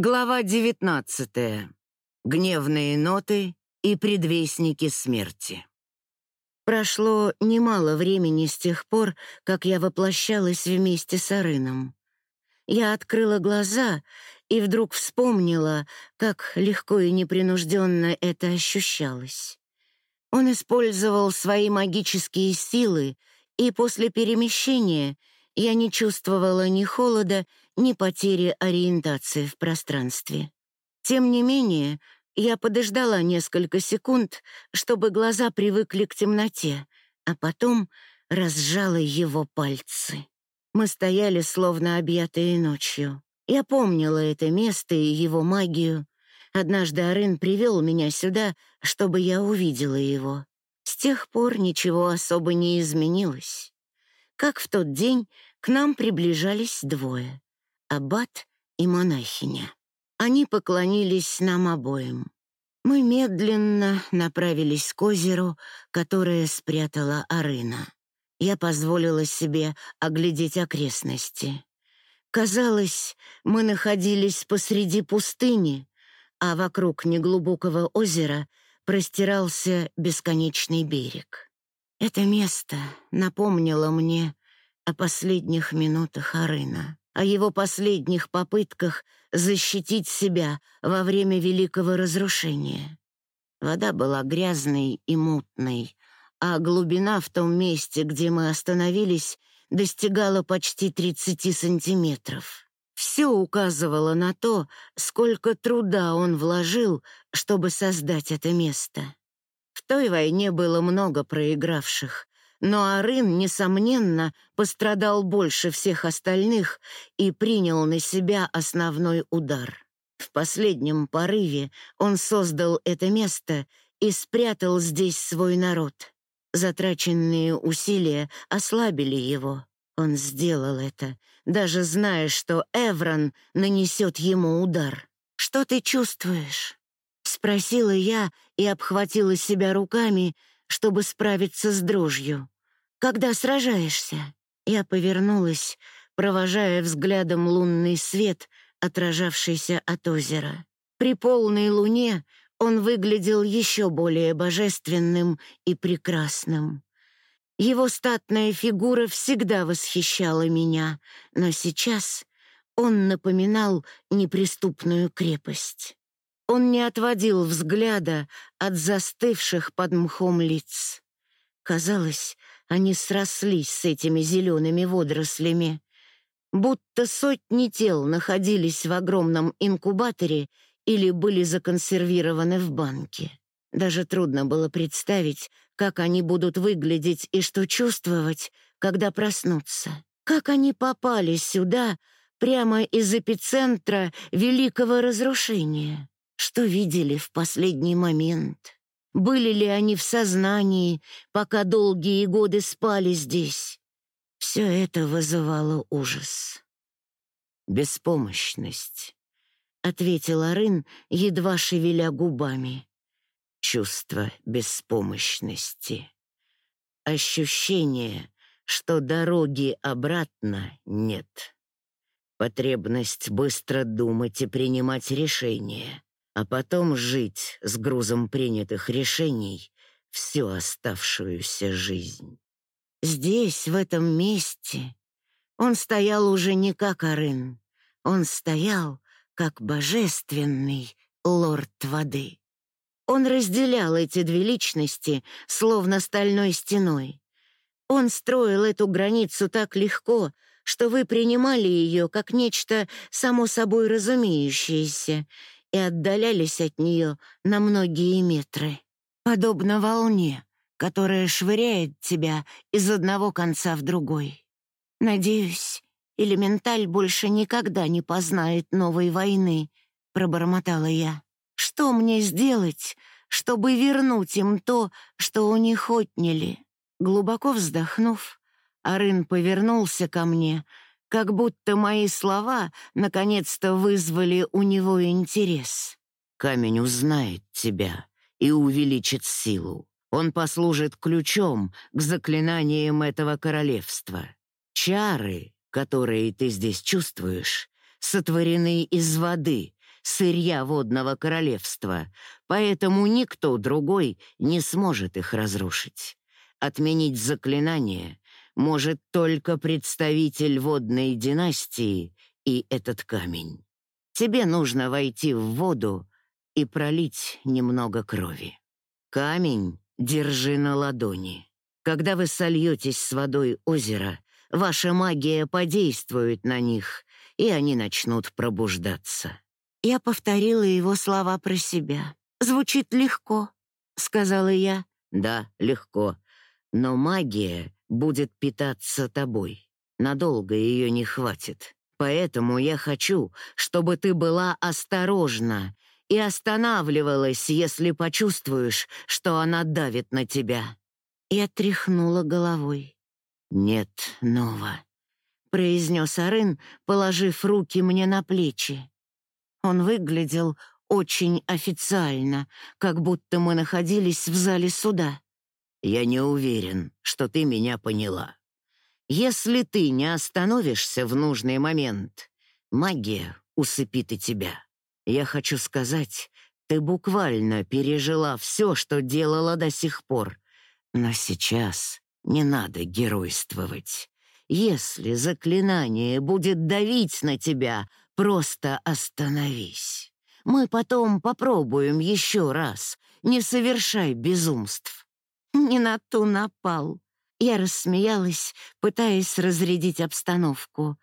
Глава 19. Гневные ноты и предвестники смерти. Прошло немало времени с тех пор, как я воплощалась вместе с Арыном. Я открыла глаза и вдруг вспомнила, как легко и непринужденно это ощущалось. Он использовал свои магические силы, и после перемещения я не чувствовала ни холода, ни потери ориентации в пространстве. Тем не менее, я подождала несколько секунд, чтобы глаза привыкли к темноте, а потом разжала его пальцы. Мы стояли, словно объятые ночью. Я помнила это место и его магию. Однажды Арын привел меня сюда, чтобы я увидела его. С тех пор ничего особо не изменилось. Как в тот день к нам приближались двое аббат и монахиня. Они поклонились нам обоим. Мы медленно направились к озеру, которое спрятала Арына. Я позволила себе оглядеть окрестности. Казалось, мы находились посреди пустыни, а вокруг неглубокого озера простирался бесконечный берег. Это место напомнило мне о последних минутах Арына о его последних попытках защитить себя во время Великого Разрушения. Вода была грязной и мутной, а глубина в том месте, где мы остановились, достигала почти 30 сантиметров. Все указывало на то, сколько труда он вложил, чтобы создать это место. В той войне было много проигравших, но Арын, несомненно, пострадал больше всех остальных и принял на себя основной удар. В последнем порыве он создал это место и спрятал здесь свой народ. Затраченные усилия ослабили его. Он сделал это, даже зная, что Эврон нанесет ему удар. «Что ты чувствуешь?» — спросила я и обхватила себя руками, чтобы справиться с дрожью. «Когда сражаешься?» Я повернулась, провожая взглядом лунный свет, отражавшийся от озера. При полной луне он выглядел еще более божественным и прекрасным. Его статная фигура всегда восхищала меня, но сейчас он напоминал неприступную крепость. Он не отводил взгляда от застывших под мхом лиц. Казалось, они срослись с этими зелеными водорослями. Будто сотни тел находились в огромном инкубаторе или были законсервированы в банке. Даже трудно было представить, как они будут выглядеть и что чувствовать, когда проснутся. Как они попали сюда, прямо из эпицентра великого разрушения? Что видели в последний момент? Были ли они в сознании, пока долгие годы спали здесь? Все это вызывало ужас. «Беспомощность», — ответил Арын, едва шевеля губами. «Чувство беспомощности. Ощущение, что дороги обратно нет. Потребность быстро думать и принимать решения а потом жить с грузом принятых решений всю оставшуюся жизнь. Здесь, в этом месте, он стоял уже не как Арын, он стоял как божественный лорд воды. Он разделял эти две личности, словно стальной стеной. Он строил эту границу так легко, что вы принимали ее как нечто само собой разумеющееся и отдалялись от нее на многие метры. Подобно волне, которая швыряет тебя из одного конца в другой. Надеюсь, элементаль больше никогда не познает новой войны, пробормотала я. Что мне сделать, чтобы вернуть им то, что у них отняли? Глубоко вздохнув, Арын повернулся ко мне — как будто мои слова наконец-то вызвали у него интерес. «Камень узнает тебя и увеличит силу. Он послужит ключом к заклинаниям этого королевства. Чары, которые ты здесь чувствуешь, сотворены из воды, сырья водного королевства, поэтому никто другой не сможет их разрушить. Отменить заклинание может только представитель водной династии и этот камень. Тебе нужно войти в воду и пролить немного крови. Камень держи на ладони. Когда вы сольетесь с водой озера, ваша магия подействует на них, и они начнут пробуждаться. Я повторила его слова про себя. «Звучит легко», — сказала я. «Да, легко. Но магия будет питаться тобой. Надолго ее не хватит. Поэтому я хочу, чтобы ты была осторожна и останавливалась, если почувствуешь, что она давит на тебя». Я тряхнула головой. «Нет, Нова», — произнес Арын, положив руки мне на плечи. Он выглядел очень официально, как будто мы находились в зале суда. «Я не уверен, что ты меня поняла. Если ты не остановишься в нужный момент, магия усыпит и тебя. Я хочу сказать, ты буквально пережила все, что делала до сих пор. Но сейчас не надо геройствовать. Если заклинание будет давить на тебя, просто остановись. Мы потом попробуем еще раз. Не совершай безумств. Не на ту напал. Я рассмеялась, пытаясь разрядить обстановку.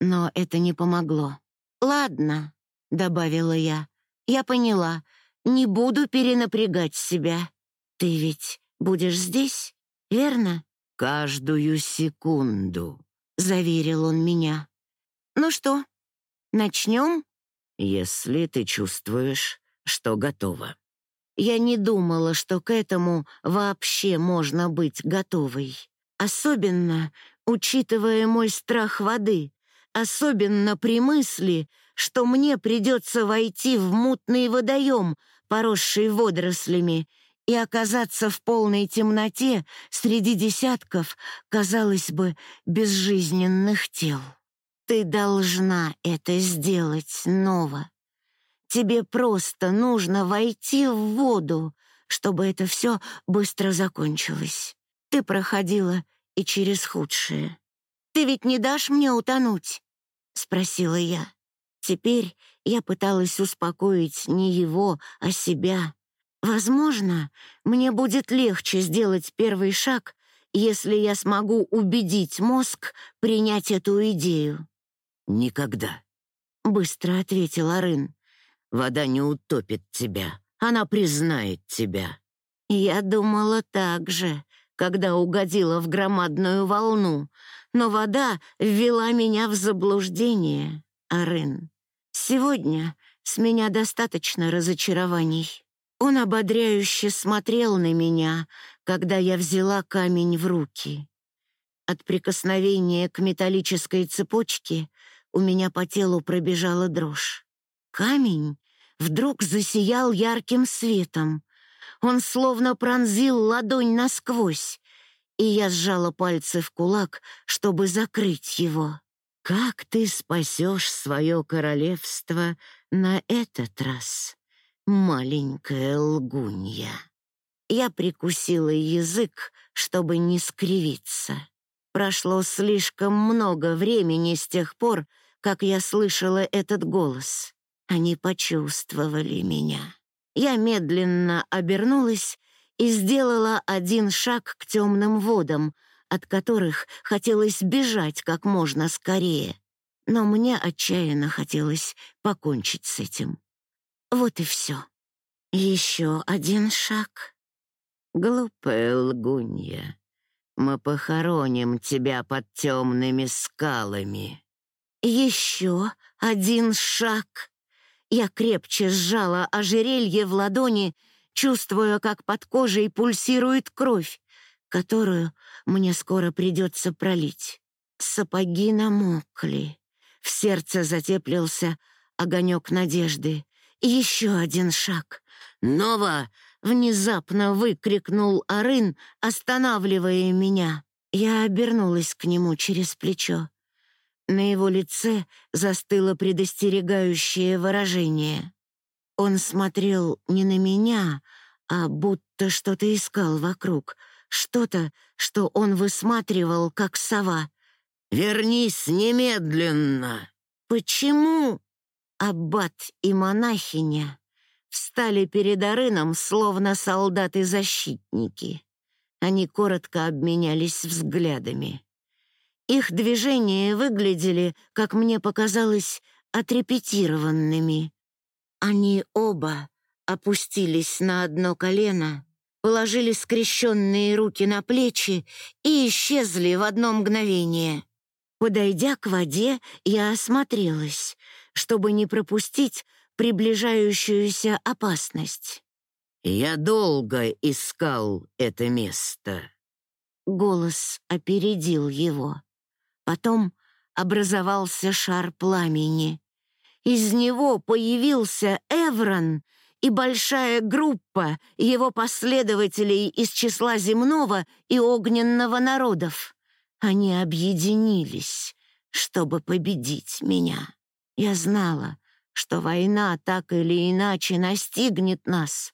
Но это не помогло. «Ладно», — добавила я, — «я поняла. Не буду перенапрягать себя. Ты ведь будешь здесь, верно?» «Каждую секунду», — заверил он меня. «Ну что, начнем?» «Если ты чувствуешь, что готова». Я не думала, что к этому вообще можно быть готовой. Особенно, учитывая мой страх воды. Особенно при мысли, что мне придется войти в мутный водоем, поросший водорослями, и оказаться в полной темноте среди десятков, казалось бы, безжизненных тел. Ты должна это сделать, Нова. Тебе просто нужно войти в воду, чтобы это все быстро закончилось. Ты проходила и через худшее. Ты ведь не дашь мне утонуть? Спросила я. Теперь я пыталась успокоить не его, а себя. Возможно, мне будет легче сделать первый шаг, если я смогу убедить мозг принять эту идею. «Никогда», — быстро ответил Арын. «Вода не утопит тебя, она признает тебя». Я думала так же, когда угодила в громадную волну, но вода ввела меня в заблуждение, Арын. Сегодня с меня достаточно разочарований. Он ободряюще смотрел на меня, когда я взяла камень в руки. От прикосновения к металлической цепочке у меня по телу пробежала дрожь. Камень вдруг засиял ярким светом. Он словно пронзил ладонь насквозь, и я сжала пальцы в кулак, чтобы закрыть его. «Как ты спасешь свое королевство на этот раз?» маленькая лгунья. Я прикусила язык, чтобы не скривиться. Прошло слишком много времени с тех пор, как я слышала этот голос. Они почувствовали меня. Я медленно обернулась и сделала один шаг к темным водам, от которых хотелось бежать как можно скорее. Но мне отчаянно хотелось покончить с этим. Вот и все. Еще один шаг. Глупая лгунья, мы похороним тебя под темными скалами. Еще один шаг. Я крепче сжала ожерелье в ладони, чувствуя, как под кожей пульсирует кровь, которую мне скоро придется пролить. Сапоги намокли. В сердце затеплился огонек надежды. Еще один шаг. «Нова!» — внезапно выкрикнул Арын, останавливая меня. Я обернулась к нему через плечо. На его лице застыло предостерегающее выражение. Он смотрел не на меня, а будто что-то искал вокруг, что-то, что он высматривал, как сова. «Вернись немедленно!» «Почему?» Аббат и монахиня встали перед Арыном, словно солдаты-защитники. Они коротко обменялись взглядами. Их движения выглядели, как мне показалось, отрепетированными. Они оба опустились на одно колено, положили скрещенные руки на плечи и исчезли в одно мгновение. Подойдя к воде, я осмотрелась, чтобы не пропустить приближающуюся опасность. «Я долго искал это место». Голос опередил его. Потом образовался шар пламени. Из него появился Эврон и большая группа его последователей из числа земного и огненного народов. Они объединились, чтобы победить меня. Я знала, что война так или иначе настигнет нас,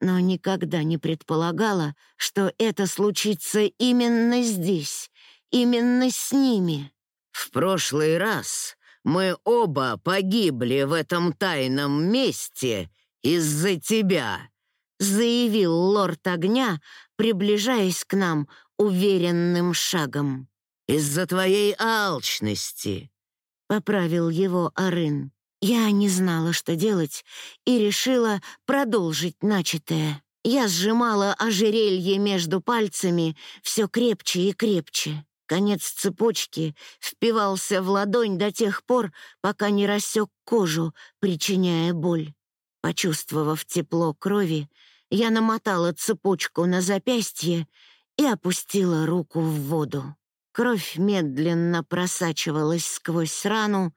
но никогда не предполагала, что это случится именно здесь, именно с ними. В прошлый раз мы оба погибли в этом тайном месте из-за тебя», — заявил лорд огня, приближаясь к нам уверенным шагом. «Из-за твоей алчности», — поправил его Арын. Я не знала, что делать, и решила продолжить начатое. Я сжимала ожерелье между пальцами все крепче и крепче. Конец цепочки впивался в ладонь до тех пор, пока не рассек кожу, причиняя боль. Почувствовав тепло крови, я намотала цепочку на запястье и опустила руку в воду. Кровь медленно просачивалась сквозь рану,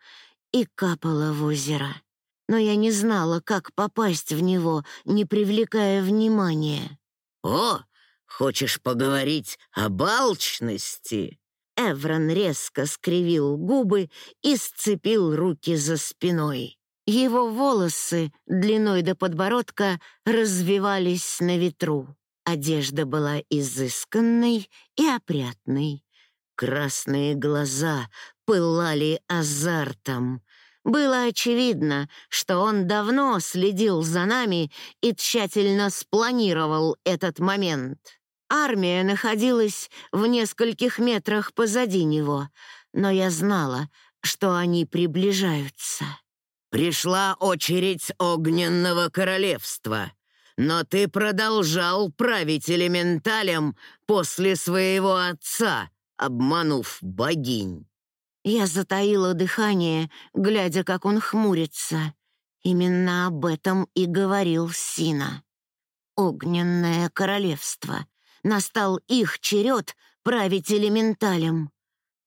и капала в озеро. Но я не знала, как попасть в него, не привлекая внимания. «О, хочешь поговорить об алчности?» Эврон резко скривил губы и сцепил руки за спиной. Его волосы, длиной до подбородка, развивались на ветру. Одежда была изысканной и опрятной. Красные глаза пылали азартом. Было очевидно, что он давно следил за нами и тщательно спланировал этот момент. Армия находилась в нескольких метрах позади него, но я знала, что они приближаются. «Пришла очередь Огненного Королевства, но ты продолжал править элементалем после своего отца», обманув богинь. Я затаила дыхание, глядя, как он хмурится. Именно об этом и говорил Сина. Огненное королевство. Настал их черед править элементалем.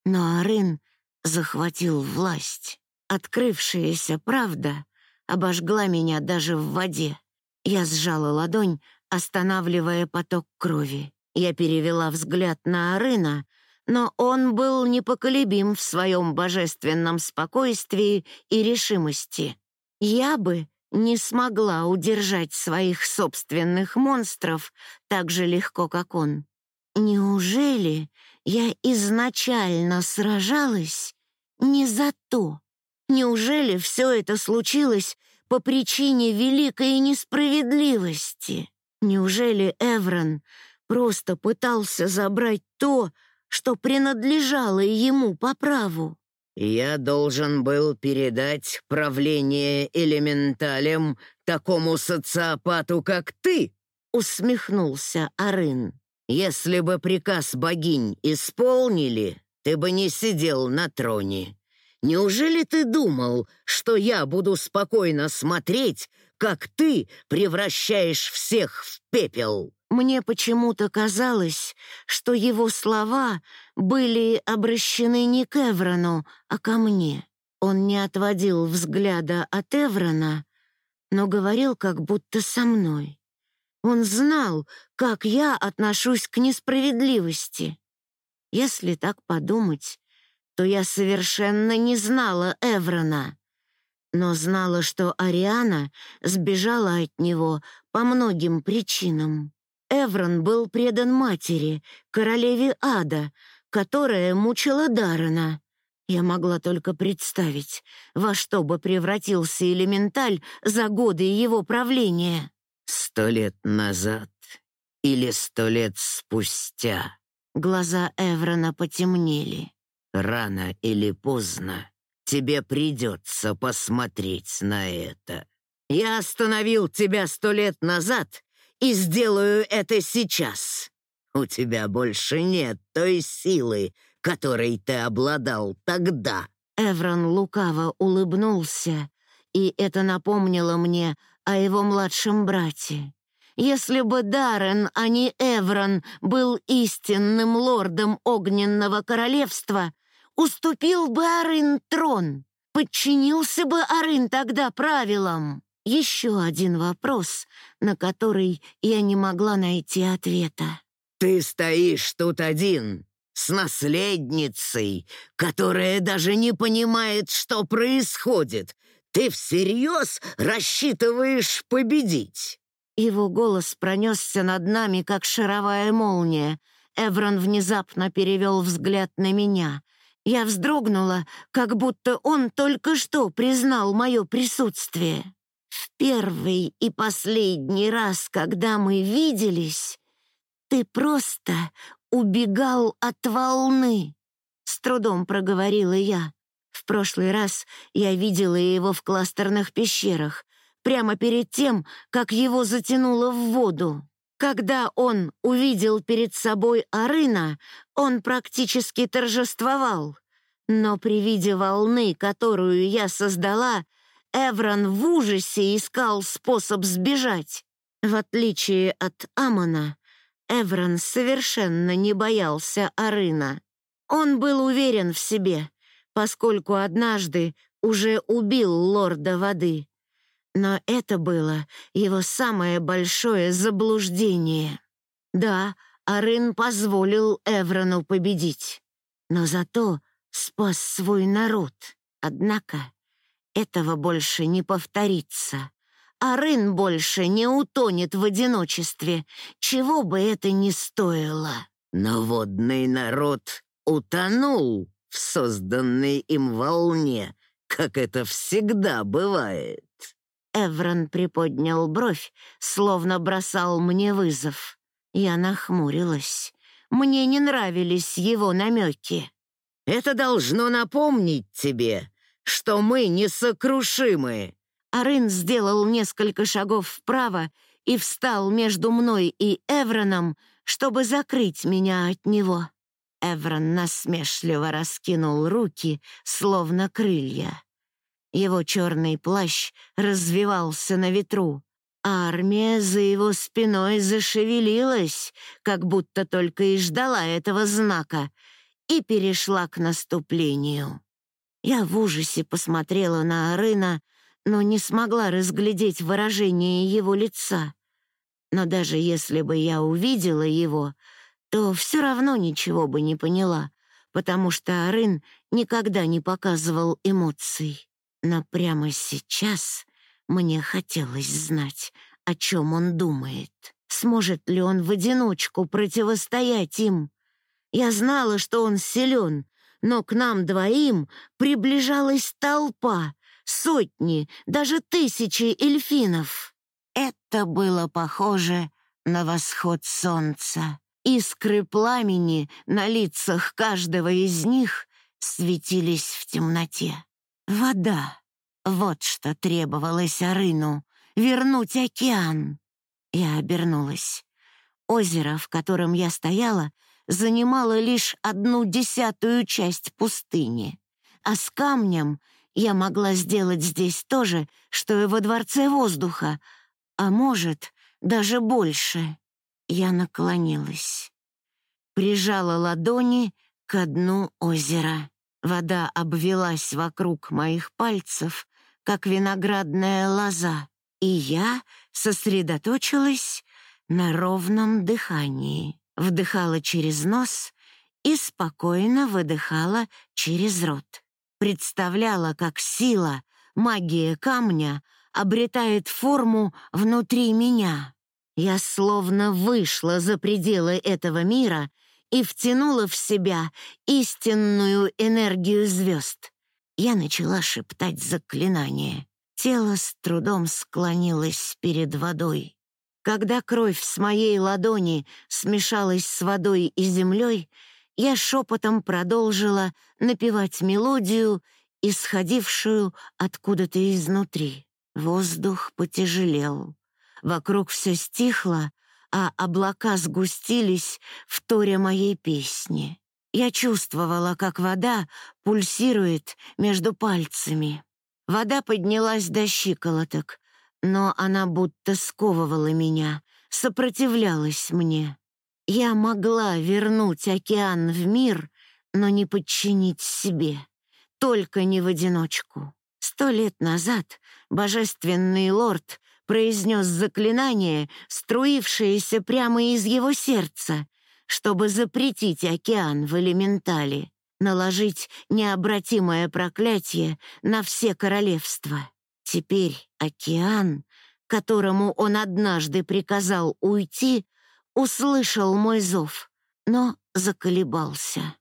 Но Арын захватил власть. Открывшаяся правда обожгла меня даже в воде. Я сжала ладонь, останавливая поток крови. Я перевела взгляд на Арына, но он был непоколебим в своем божественном спокойствии и решимости. Я бы не смогла удержать своих собственных монстров так же легко, как он. Неужели я изначально сражалась не за то? Неужели все это случилось по причине великой несправедливости? Неужели Эврон просто пытался забрать то, что принадлежало ему по праву. «Я должен был передать правление элементалем такому социопату, как ты», — усмехнулся Арын. «Если бы приказ богинь исполнили, ты бы не сидел на троне. Неужели ты думал, что я буду спокойно смотреть, как ты превращаешь всех в пепел?» Мне почему-то казалось, что его слова были обращены не к Эврону, а ко мне. Он не отводил взгляда от Эврона, но говорил как будто со мной. Он знал, как я отношусь к несправедливости. Если так подумать, то я совершенно не знала Эврона, но знала, что Ариана сбежала от него по многим причинам. Эврон был предан матери, королеве Ада, которая мучила Даррена. Я могла только представить, во что бы превратился элементаль за годы его правления. «Сто лет назад или сто лет спустя?» Глаза Эврона потемнели. «Рано или поздно тебе придется посмотреть на это. Я остановил тебя сто лет назад и сделаю это сейчас. У тебя больше нет той силы, которой ты обладал тогда». Эврон лукаво улыбнулся, и это напомнило мне о его младшем брате. Если бы Даррен, а не Эврон, был истинным лордом Огненного Королевства, уступил бы Арын трон, подчинился бы Арын тогда правилам. Еще один вопрос, на который я не могла найти ответа. «Ты стоишь тут один, с наследницей, которая даже не понимает, что происходит. Ты всерьез рассчитываешь победить?» Его голос пронесся над нами, как шаровая молния. Эврон внезапно перевел взгляд на меня. Я вздрогнула, как будто он только что признал мое присутствие. Первый и последний раз, когда мы виделись, ты просто убегал от волны, с трудом проговорила я. В прошлый раз я видела его в кластерных пещерах, прямо перед тем, как его затянуло в воду. Когда он увидел перед собой Арына, он практически торжествовал. Но при виде волны, которую я создала, Эврон в ужасе искал способ сбежать. В отличие от Амона, Эврон совершенно не боялся Арына. Он был уверен в себе, поскольку однажды уже убил лорда воды. Но это было его самое большое заблуждение. Да, Арын позволил Эврону победить, но зато спас свой народ. Однако этого больше не повторится. Арын больше не утонет в одиночестве, чего бы это ни стоило. Но водный народ утонул в созданной им волне, как это всегда бывает. Эврон приподнял бровь, словно бросал мне вызов. Я нахмурилась. Мне не нравились его намеки. «Это должно напомнить тебе, что мы несокрушимы!» Арын сделал несколько шагов вправо и встал между мной и Эвроном, чтобы закрыть меня от него. Эврон насмешливо раскинул руки, словно крылья. Его черный плащ развивался на ветру. Армия за его спиной зашевелилась, как будто только и ждала этого знака, и перешла к наступлению. Я в ужасе посмотрела на Арына, но не смогла разглядеть выражение его лица. Но даже если бы я увидела его, то все равно ничего бы не поняла, потому что Арын никогда не показывал эмоций. Но прямо сейчас мне хотелось знать, о чем он думает. Сможет ли он в одиночку противостоять им? Я знала, что он силен, но к нам двоим приближалась толпа, сотни, даже тысячи эльфинов. Это было похоже на восход солнца. Искры пламени на лицах каждого из них светились в темноте. Вода. Вот что требовалось Арыну. Вернуть океан. Я обернулась. Озеро, в котором я стояла, занимало лишь одну десятую часть пустыни. А с камнем я могла сделать здесь то же, что и во Дворце воздуха, а может, даже больше. Я наклонилась. Прижала ладони к дну озера. Вода обвелась вокруг моих пальцев, как виноградная лоза, и я сосредоточилась на ровном дыхании. Вдыхала через нос и спокойно выдыхала через рот. Представляла, как сила, магия камня обретает форму внутри меня. Я словно вышла за пределы этого мира и втянула в себя истинную энергию звезд. Я начала шептать заклинание. Тело с трудом склонилось перед водой. Когда кровь с моей ладони смешалась с водой и землей, я шепотом продолжила напевать мелодию, исходившую откуда-то изнутри. Воздух потяжелел. Вокруг все стихло, а облака сгустились, вторя моей песни. Я чувствовала, как вода пульсирует между пальцами. Вода поднялась до щиколоток, но она будто сковывала меня, сопротивлялась мне. Я могла вернуть океан в мир, но не подчинить себе, только не в одиночку. Сто лет назад божественный лорд произнес заклинание, струившееся прямо из его сердца, чтобы запретить океан в элементале, наложить необратимое проклятие на все королевства. Теперь океан, которому он однажды приказал уйти, услышал мой зов, но заколебался.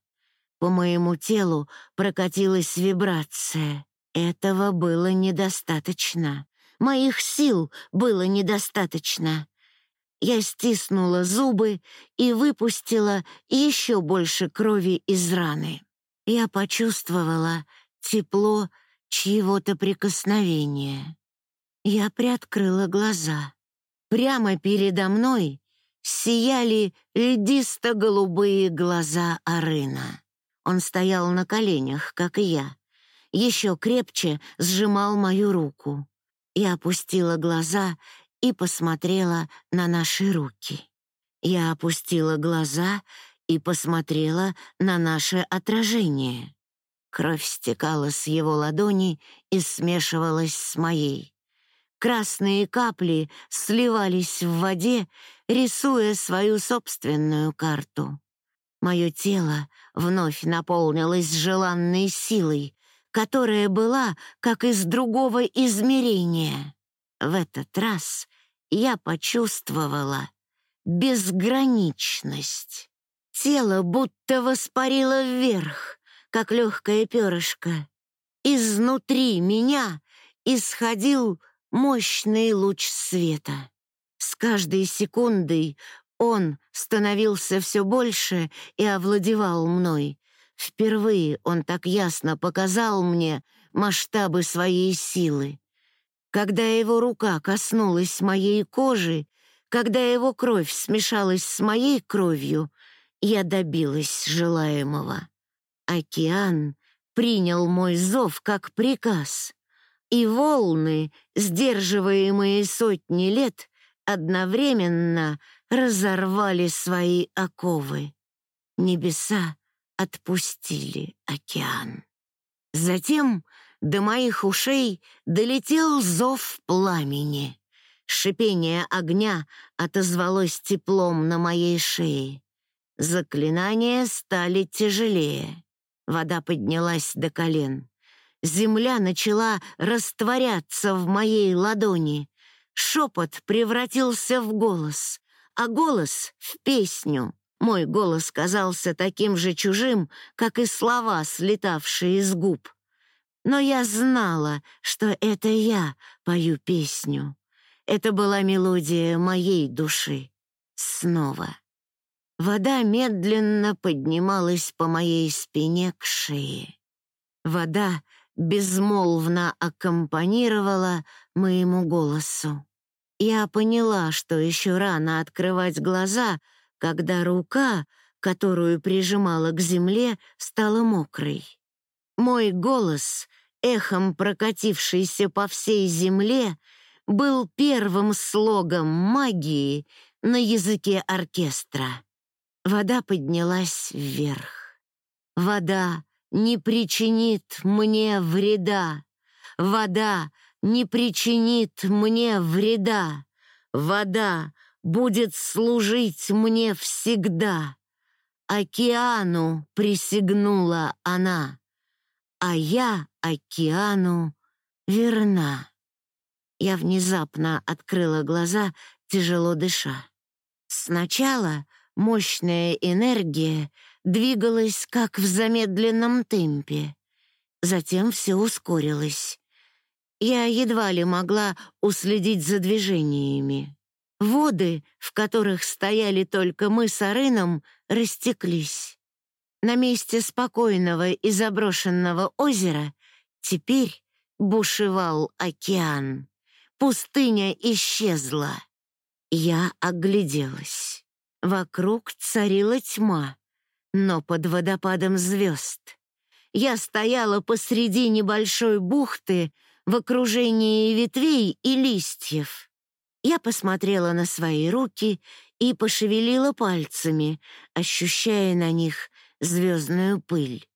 По моему телу прокатилась вибрация. Этого было недостаточно. Моих сил было недостаточно. Я стиснула зубы и выпустила еще больше крови из раны. Я почувствовала тепло чьего-то прикосновения. Я приоткрыла глаза. Прямо передо мной сияли льдисто-голубые глаза Арына. Он стоял на коленях, как и я. Еще крепче сжимал мою руку. Я опустила глаза и посмотрела на наши руки. Я опустила глаза и посмотрела на наше отражение. Кровь стекала с его ладони и смешивалась с моей. Красные капли сливались в воде, рисуя свою собственную карту. Мое тело вновь наполнилось желанной силой, которая была как из другого измерения. В этот раз я почувствовала безграничность. Тело будто воспарило вверх, как легкое перышко. Изнутри меня исходил мощный луч света. С каждой секундой он становился все больше и овладевал мной, Впервые он так ясно показал мне масштабы своей силы. Когда его рука коснулась моей кожи, когда его кровь смешалась с моей кровью, я добилась желаемого. Океан принял мой зов как приказ, и волны, сдерживаемые сотни лет, одновременно разорвали свои оковы. Небеса отпустили океан. Затем до моих ушей долетел зов пламени. Шипение огня отозвалось теплом на моей шее. Заклинания стали тяжелее. Вода поднялась до колен. Земля начала растворяться в моей ладони. Шепот превратился в голос, а голос — в песню. Мой голос казался таким же чужим, как и слова, слетавшие из губ. Но я знала, что это я пою песню. Это была мелодия моей души. Снова. Вода медленно поднималась по моей спине к шее. Вода безмолвно аккомпанировала моему голосу. Я поняла, что еще рано открывать глаза — когда рука, которую прижимала к земле, стала мокрой. Мой голос, эхом прокатившийся по всей земле, был первым слогом магии на языке оркестра. Вода поднялась вверх. Вода не причинит мне вреда. Вода не причинит мне вреда. Вода будет служить мне всегда. океану присягнула она, а я океану верна. Я внезапно открыла глаза, тяжело дыша. Сначала мощная энергия двигалась как в замедленном темпе. Затем все ускорилось. Я едва ли могла уследить за движениями. Воды, в которых стояли только мы с Арыном, растеклись. На месте спокойного и заброшенного озера теперь бушевал океан. Пустыня исчезла. Я огляделась. Вокруг царила тьма, но под водопадом звезд. Я стояла посреди небольшой бухты в окружении ветвей и листьев. Я посмотрела на свои руки и пошевелила пальцами, ощущая на них звездную пыль.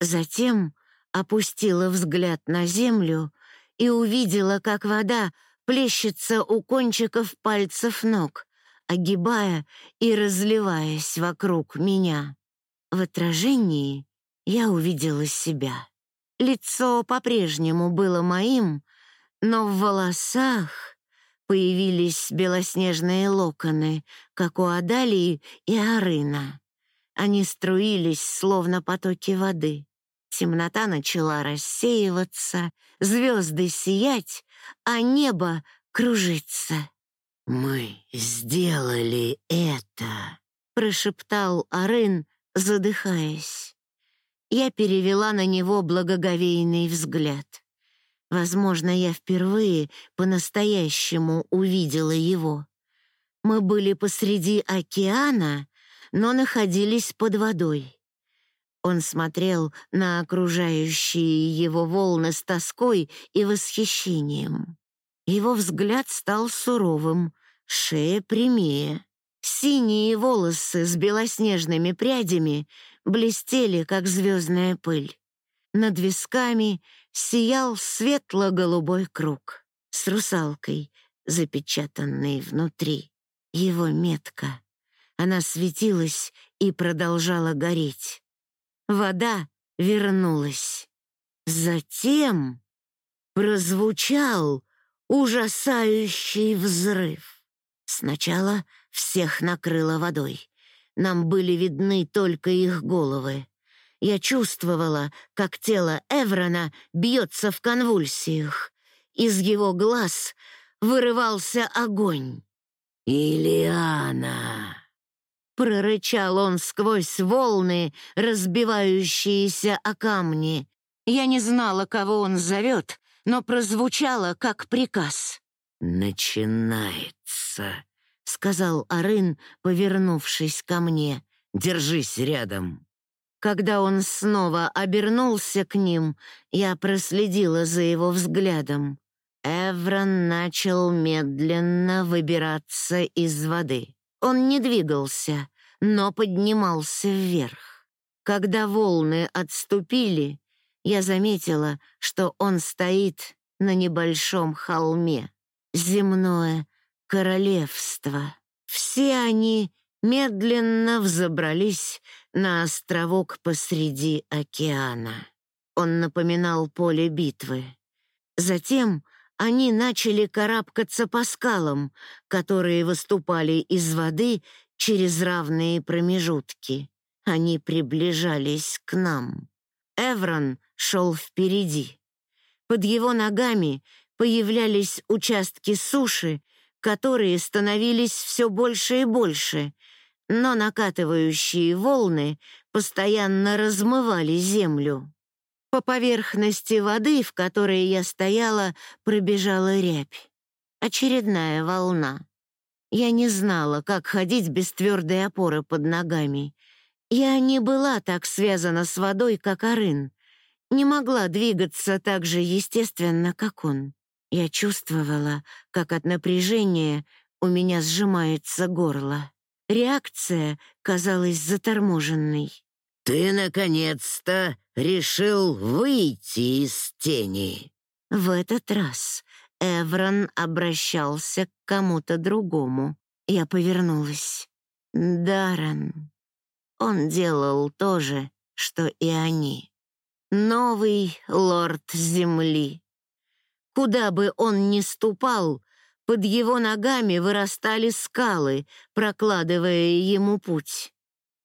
Затем опустила взгляд на землю и увидела, как вода плещется у кончиков пальцев ног, огибая и разливаясь вокруг меня. В отражении я увидела себя. Лицо по-прежнему было моим, но в волосах появились белоснежные локоны, как у Адалии и Арына. Они струились, словно потоки воды. Темнота начала рассеиваться, звезды сиять, а небо кружиться. «Мы сделали это», — прошептал Арын, задыхаясь. Я перевела на него благоговейный взгляд. Возможно, я впервые по-настоящему увидела его. Мы были посреди океана, но находились под водой. Он смотрел на окружающие его волны с тоской и восхищением. Его взгляд стал суровым, шея прямее. Синие волосы с белоснежными прядями блестели, как звездная пыль. Над висками сиял светло-голубой круг с русалкой, запечатанной внутри. Его метка. Она светилась и продолжала гореть. Вода вернулась. Затем прозвучал ужасающий взрыв. Сначала всех накрыло водой. Нам были видны только их головы. Я чувствовала, как тело Эврона бьется в конвульсиях. Из его глаз вырывался огонь. «Илиана!» Прорычал он сквозь волны, разбивающиеся о камни. Я не знала, кого он зовет, но прозвучало как приказ. «Начинается», — сказал Арын, повернувшись ко мне. «Держись рядом». Когда он снова обернулся к ним, я проследила за его взглядом. Эврон начал медленно выбираться из воды. Он не двигался, но поднимался вверх. Когда волны отступили, я заметила, что он стоит на небольшом холме. Земное королевство. Все они медленно взобрались на островок посреди океана. Он напоминал поле битвы. Затем они начали карабкаться по скалам, которые выступали из воды через равные промежутки. Они приближались к нам. Эврон шел впереди. Под его ногами появлялись участки суши, которые становились все больше и больше, но накатывающие волны постоянно размывали землю. По поверхности воды, в которой я стояла, пробежала рябь. Очередная волна. Я не знала, как ходить без твердой опоры под ногами. Я не была так связана с водой, как Арын. Не могла двигаться так же естественно, как он. Я чувствовала, как от напряжения у меня сжимается горло. Реакция казалась заторможенной. «Ты, наконец-то, решил выйти из тени!» В этот раз Эврон обращался к кому-то другому. Я повернулась. «Даррен». он делал то же, что и они. Новый лорд Земли. Куда бы он ни ступал, под его ногами вырастали скалы, прокладывая ему путь.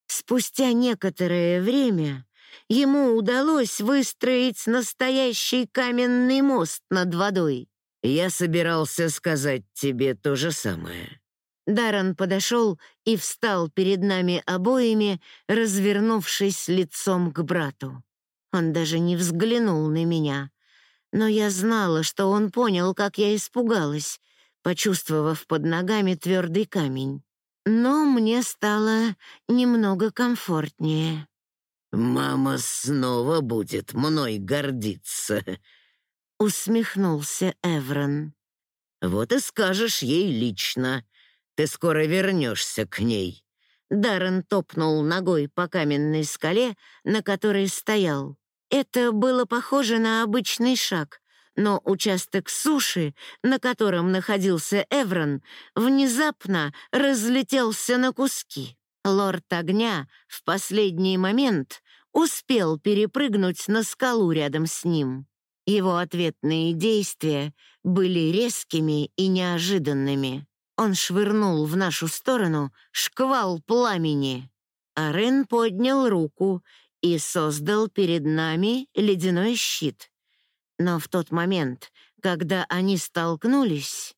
Спустя некоторое время ему удалось выстроить настоящий каменный мост над водой. «Я собирался сказать тебе то же самое». Даррен подошел и встал перед нами обоими, развернувшись лицом к брату. Он даже не взглянул на меня. Но я знала, что он понял, как я испугалась, почувствовав под ногами твердый камень. Но мне стало немного комфортнее. «Мама снова будет мной гордиться», — усмехнулся Эврон. «Вот и скажешь ей лично. Ты скоро вернешься к ней». Даррен топнул ногой по каменной скале, на которой стоял. Это было похоже на обычный шаг, но участок суши, на котором находился Эврон, внезапно разлетелся на куски. Лорд Огня в последний момент успел перепрыгнуть на скалу рядом с ним. Его ответные действия были резкими и неожиданными. Он швырнул в нашу сторону шквал пламени. Арен поднял руку и создал перед нами ледяной щит. Но в тот момент, когда они столкнулись,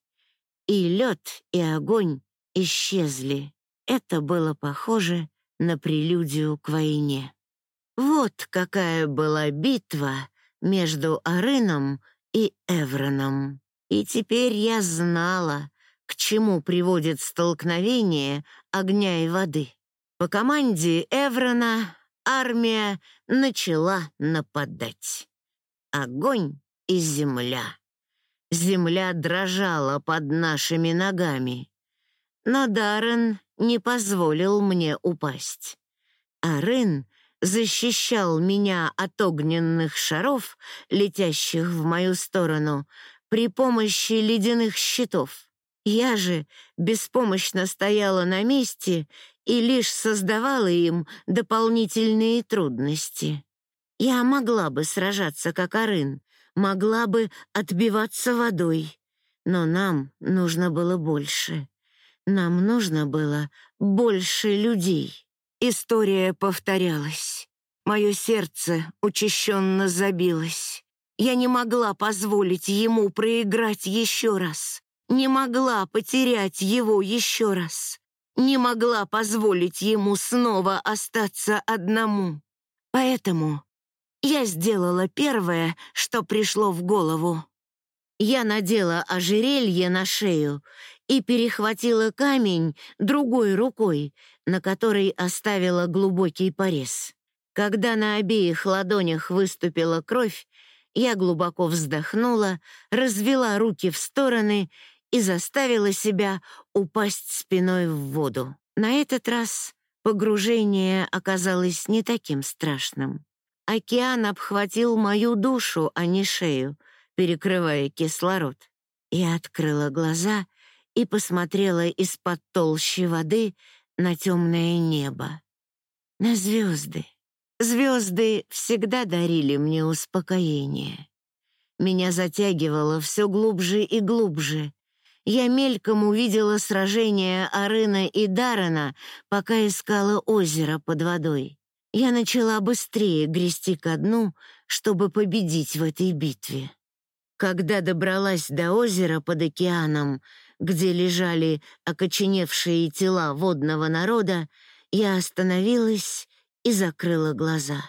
и лед, и огонь исчезли. Это было похоже на прелюдию к войне. Вот какая была битва между Арыном и Эвроном. И теперь я знала, к чему приводит столкновение огня и воды. По команде Эврона армия начала нападать огонь и земля. Земля дрожала под нашими ногами. Но Даррен не позволил мне упасть. Арын защищал меня от огненных шаров, летящих в мою сторону, при помощи ледяных щитов. Я же беспомощно стояла на месте и лишь создавала им дополнительные трудности. Я могла бы сражаться, как Арын, могла бы отбиваться водой, но нам нужно было больше. Нам нужно было больше людей. История повторялась. Мое сердце учащенно забилось. Я не могла позволить ему проиграть еще раз. Не могла потерять его еще раз. Не могла позволить ему снова остаться одному. Поэтому я сделала первое, что пришло в голову. Я надела ожерелье на шею и перехватила камень другой рукой, на которой оставила глубокий порез. Когда на обеих ладонях выступила кровь, я глубоко вздохнула, развела руки в стороны и заставила себя упасть спиной в воду. На этот раз погружение оказалось не таким страшным. Океан обхватил мою душу, а не шею, перекрывая кислород. Я открыла глаза и посмотрела из-под толщи воды на темное небо, на звезды. Звезды всегда дарили мне успокоение. Меня затягивало все глубже и глубже. Я мельком увидела сражение Арына и Дарана, пока искала озеро под водой. Я начала быстрее грести ко дну, чтобы победить в этой битве. Когда добралась до озера под океаном, где лежали окоченевшие тела водного народа, я остановилась и закрыла глаза.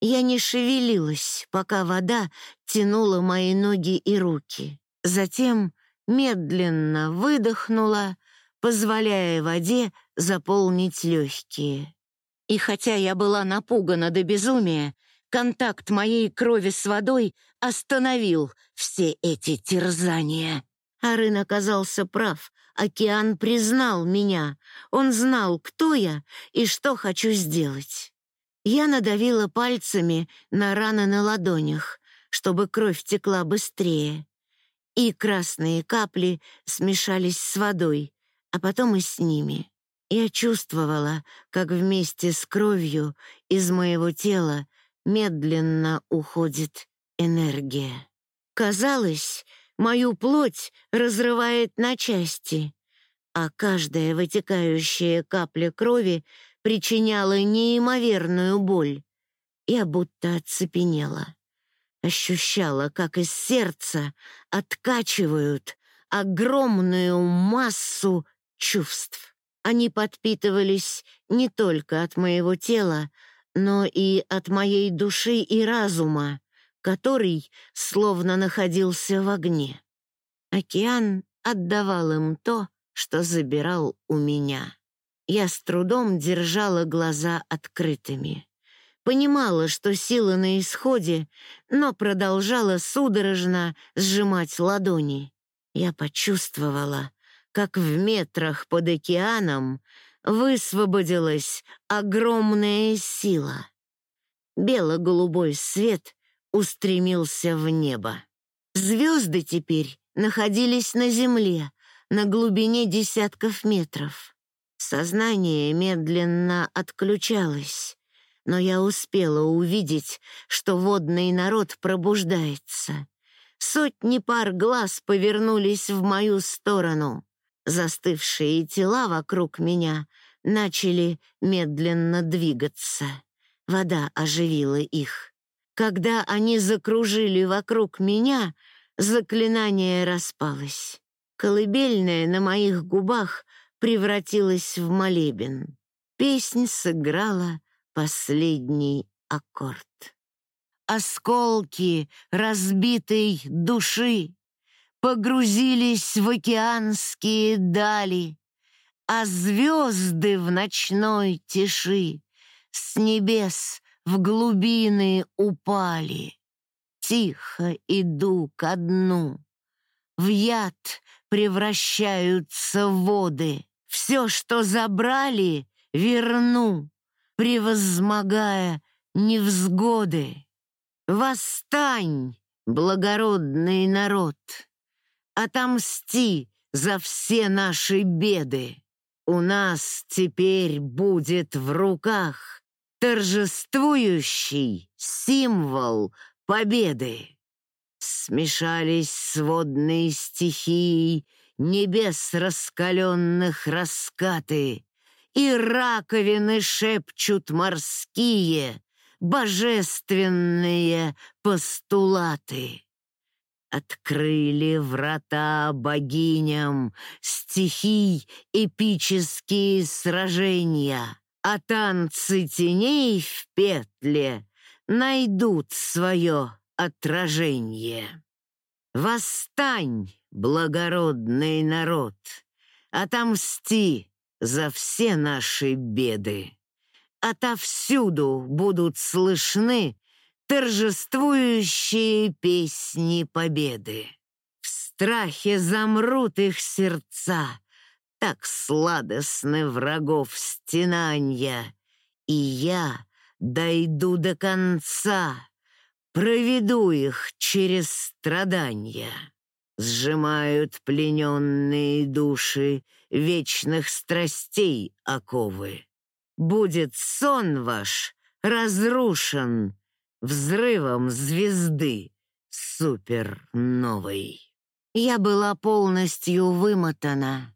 Я не шевелилась, пока вода тянула мои ноги и руки. Затем медленно выдохнула, позволяя воде заполнить легкие. И хотя я была напугана до безумия, контакт моей крови с водой остановил все эти терзания. Арын оказался прав. Океан признал меня. Он знал, кто я и что хочу сделать. Я надавила пальцами на раны на ладонях, чтобы кровь текла быстрее. И красные капли смешались с водой, а потом и с ними. Я чувствовала, как вместе с кровью из моего тела медленно уходит энергия. Казалось, мою плоть разрывает на части, а каждая вытекающая капля крови причиняла неимоверную боль. Я будто оцепенела. Ощущала, как из сердца откачивают огромную массу чувств. Они подпитывались не только от моего тела, но и от моей души и разума, который словно находился в огне. Океан отдавал им то, что забирал у меня. Я с трудом держала глаза открытыми. Понимала, что сила на исходе, но продолжала судорожно сжимать ладони. Я почувствовала, как в метрах под океаном высвободилась огромная сила. Бело-голубой свет устремился в небо. Звезды теперь находились на земле, на глубине десятков метров. Сознание медленно отключалось, но я успела увидеть, что водный народ пробуждается. Сотни пар глаз повернулись в мою сторону. Застывшие тела вокруг меня начали медленно двигаться. Вода оживила их. Когда они закружили вокруг меня, заклинание распалось. Колыбельная на моих губах превратилась в молебен. Песнь сыграла последний аккорд. Осколки разбитой души погрузились в океанские дали, а звезды в ночной тиши с небес в глубины упали. Тихо иду ко дну, в яд превращаются воды. Все, что забрали, верну, превозмогая невзгоды. Восстань, благородный народ! Отомсти за все наши беды. У нас теперь будет в руках торжествующий символ победы. Смешались сводные стихии, небес раскаленных раскаты, и раковины шепчут морские, божественные постулаты. Открыли врата богиням, стихий эпические сражения, а танцы теней в петле найдут свое отражение. Восстань, благородный народ, отомсти за все наши беды. Отовсюду будут слышны торжествующие песни победы. В страхе замрут их сердца, так сладостны врагов стенанья, и я дойду до конца, проведу их через страдания. Сжимают плененные души вечных страстей оковы. Будет сон ваш разрушен взрывом звезды суперновой. Я была полностью вымотана.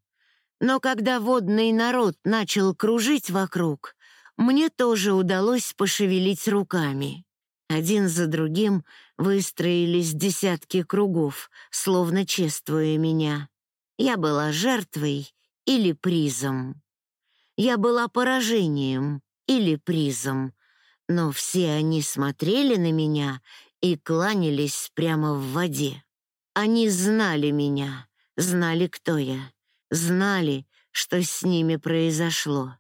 Но когда водный народ начал кружить вокруг, мне тоже удалось пошевелить руками. Один за другим выстроились десятки кругов, словно чествуя меня. Я была жертвой или призом. Я была поражением или призом, но все они смотрели на меня и кланялись прямо в воде. Они знали меня, знали, кто я, знали, что с ними произошло.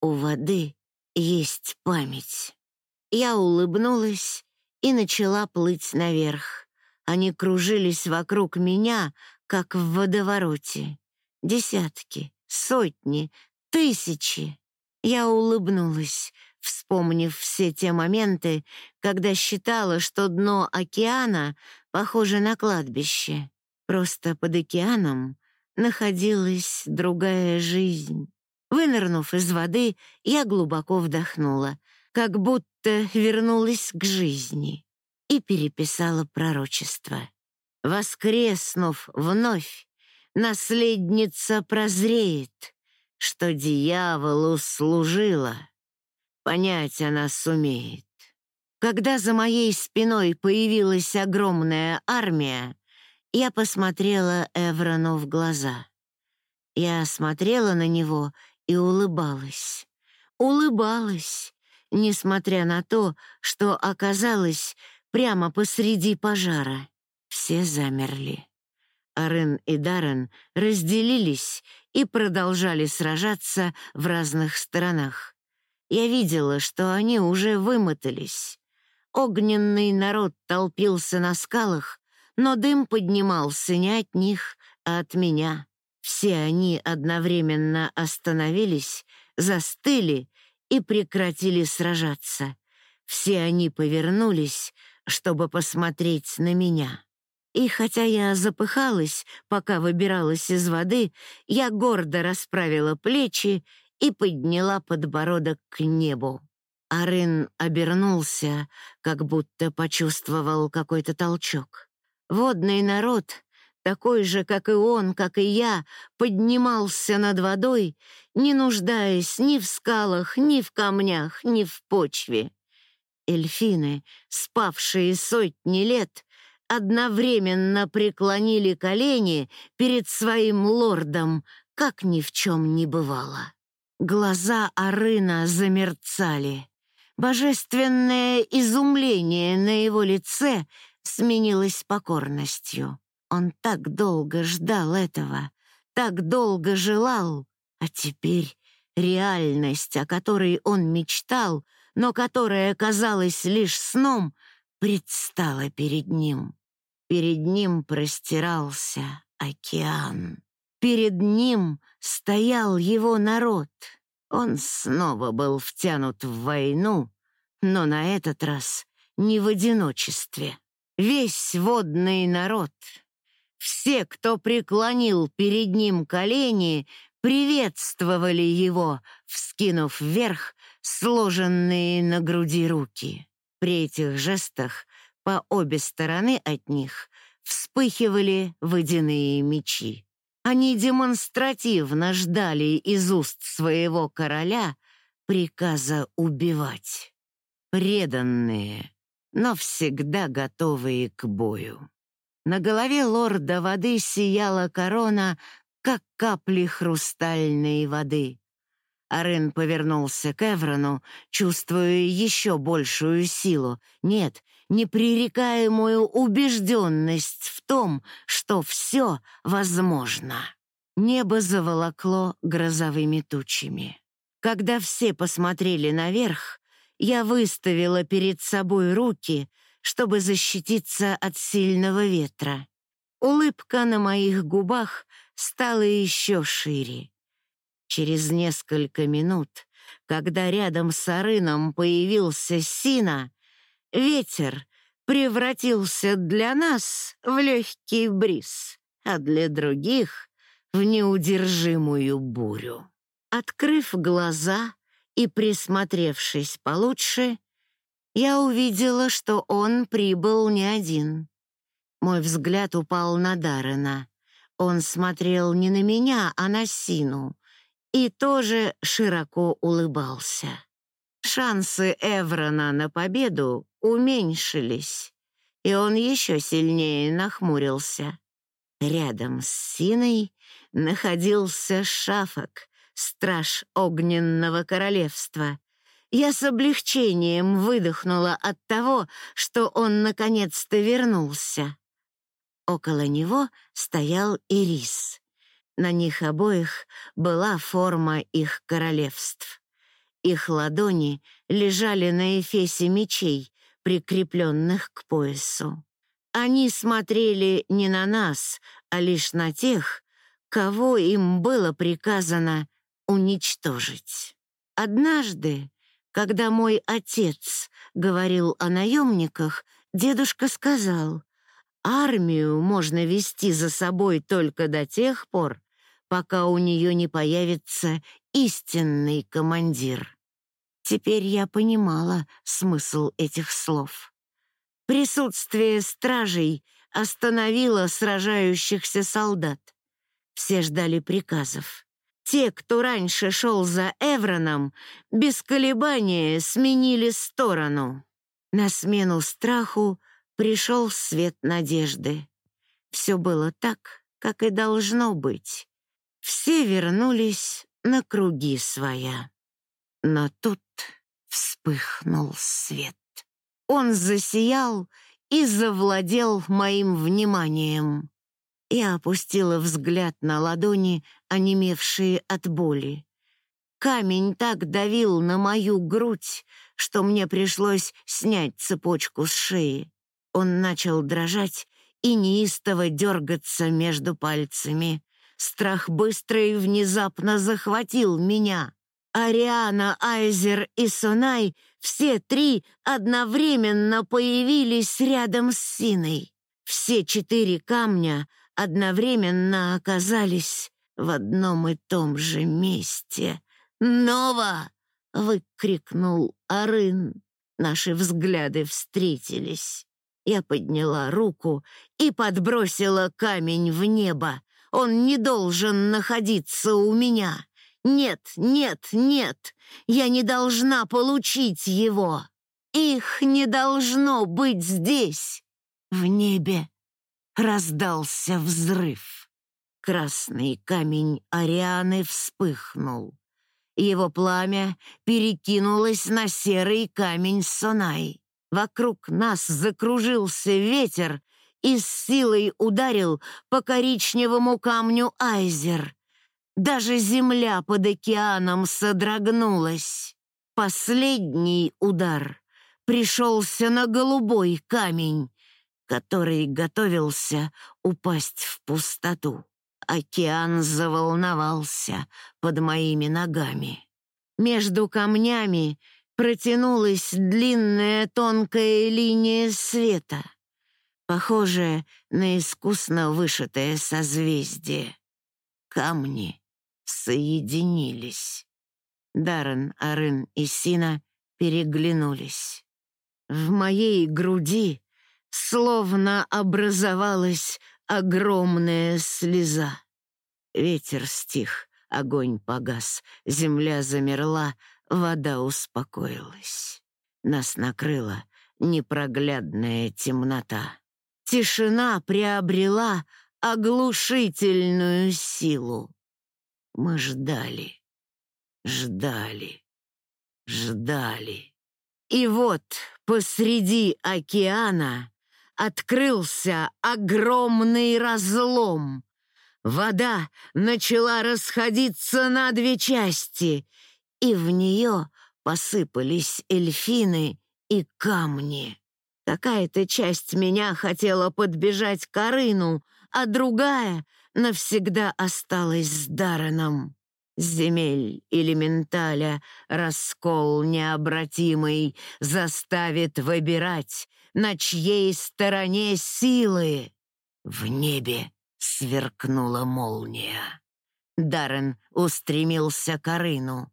У воды есть память. Я улыбнулась и начала плыть наверх. Они кружились вокруг меня, как в водовороте. Десятки, сотни, тысячи. Я улыбнулась, вспомнив все те моменты, когда считала, что дно океана похоже на кладбище. Просто под океаном находилась другая жизнь. Вынырнув из воды, я глубоко вдохнула, как будто вернулась к жизни и переписала пророчество. Воскреснув вновь, наследница прозреет, что дьяволу служила. Понять она сумеет. Когда за моей спиной появилась огромная армия, я посмотрела Эврону в глаза. Я смотрела на него и улыбалась. Улыбалась, несмотря на то, что оказалась прямо посреди пожара. Все замерли. Арен и Даррен разделились и продолжали сражаться в разных сторонах. Я видела, что они уже вымотались. Огненный народ толпился на скалах, но дым поднимался не от них, а от меня. Все они одновременно остановились, застыли и прекратили сражаться. Все они повернулись, чтобы посмотреть на меня. И хотя я запыхалась, пока выбиралась из воды, я гордо расправила плечи и подняла подбородок к небу. Арын обернулся, как будто почувствовал какой-то толчок. Водный народ, такой же, как и он, как и я, поднимался над водой, не нуждаясь ни в скалах, ни в камнях, ни в почве. Эльфины, спавшие сотни лет, одновременно преклонили колени перед своим лордом, как ни в чем не бывало. Глаза Арына замерцали. Божественное изумление на его лице сменилось покорностью. Он так долго ждал этого, так долго желал, а теперь реальность, о которой он мечтал, но которая казалась лишь сном, предстала перед ним. Перед ним простирался океан. Перед ним стоял его народ. Он снова был втянут в войну, но на этот раз не в одиночестве. Весь водный народ, все, кто преклонил перед ним колени, приветствовали его, вскинув вверх сложенные на груди руки. При этих жестах по обе стороны от них вспыхивали водяные мечи. Они демонстративно ждали из уст своего короля приказа убивать. Преданные, но всегда готовые к бою. На голове лорда воды сияла корона, как капли хрустальной воды. Арен повернулся к Эврону, чувствуя еще большую силу. Нет, непререкаемую убежденность в том, что все возможно. Небо заволокло грозовыми тучами. Когда все посмотрели наверх, я выставила перед собой руки, чтобы защититься от сильного ветра. Улыбка на моих губах стала еще шире. Через несколько минут, когда рядом с Арыном появился Сина, ветер превратился для нас в легкий бриз, а для других — в неудержимую бурю. Открыв глаза и присмотревшись получше, я увидела, что он прибыл не один. Мой взгляд упал на Даррена. Он смотрел не на меня, а на Сину, и тоже широко улыбался. Шансы Эврона на победу уменьшились, и он еще сильнее нахмурился. Рядом с Синой находился Шафок, страж огненного королевства. Я с облегчением выдохнула от того, что он наконец-то вернулся. Около него стоял Ирис. На них обоих была форма их королевств. Их ладони лежали на эфесе мечей, прикрепленных к поясу. Они смотрели не на нас, а лишь на тех, кого им было приказано уничтожить. Однажды, когда мой отец говорил о наемниках, дедушка сказал, армию можно вести за собой только до тех пор, пока у нее не появится истинный командир. Теперь я понимала смысл этих слов. Присутствие стражей остановило сражающихся солдат. Все ждали приказов. Те, кто раньше шел за Эвроном, без колебания сменили сторону. На смену страху пришел свет надежды. Все было так, как и должно быть. Все вернулись на круги своя. Но тут вспыхнул свет. Он засиял и завладел моим вниманием. Я опустила взгляд на ладони, онемевшие от боли. Камень так давил на мою грудь, что мне пришлось снять цепочку с шеи. Он начал дрожать и неистово дергаться между пальцами. Страх быстро и внезапно захватил меня. Ариана, Айзер и Сонай все три одновременно появились рядом с Синой. Все четыре камня одновременно оказались в одном и том же месте. «Нова!» — выкрикнул Арын. Наши взгляды встретились. Я подняла руку и подбросила камень в небо. Он не должен находиться у меня. Нет, нет, нет, я не должна получить его. Их не должно быть здесь. В небе раздался взрыв. Красный камень Арианы вспыхнул. Его пламя перекинулось на серый камень Сонай. Вокруг нас закружился ветер и с силой ударил по коричневому камню Айзер. Даже земля под океаном содрогнулась. Последний удар пришелся на голубой камень, который готовился упасть в пустоту. Океан заволновался под моими ногами. Между камнями протянулась длинная тонкая линия света, похожая на искусно вышитое созвездие. Камни соединились. Даррен, Арын и Сина переглянулись. В моей груди словно образовалась огромная слеза. Ветер стих, огонь погас, земля замерла, Вода успокоилась. Нас накрыла непроглядная темнота. Тишина приобрела оглушительную силу. Мы ждали, ждали, ждали. И вот посреди океана открылся огромный разлом. Вода начала расходиться на две части, и в нее посыпались эльфины и камни. Какая-то часть меня хотела подбежать к Арыну, а другая навсегда осталась с Дарреном. Земель элементаля раскол необратимый заставит выбирать, на чьей стороне силы. В небе сверкнула молния. Даррен устремился к Арыну.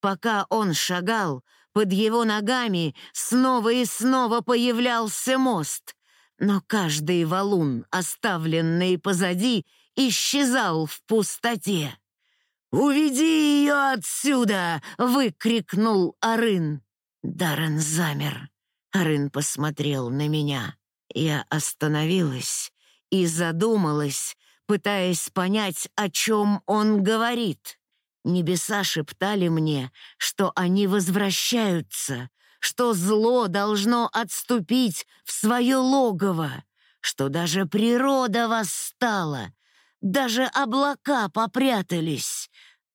Пока он шагал, под его ногами снова и снова появлялся мост. Но каждый валун, оставленный позади, исчезал в пустоте. «Уведи ее отсюда!» — выкрикнул Арын. Даррен замер. Арын посмотрел на меня. Я остановилась и задумалась, пытаясь понять, о чем он говорит. Небеса шептали мне, что они возвращаются, что зло должно отступить в свое логово, что даже природа восстала, даже облака попрятались,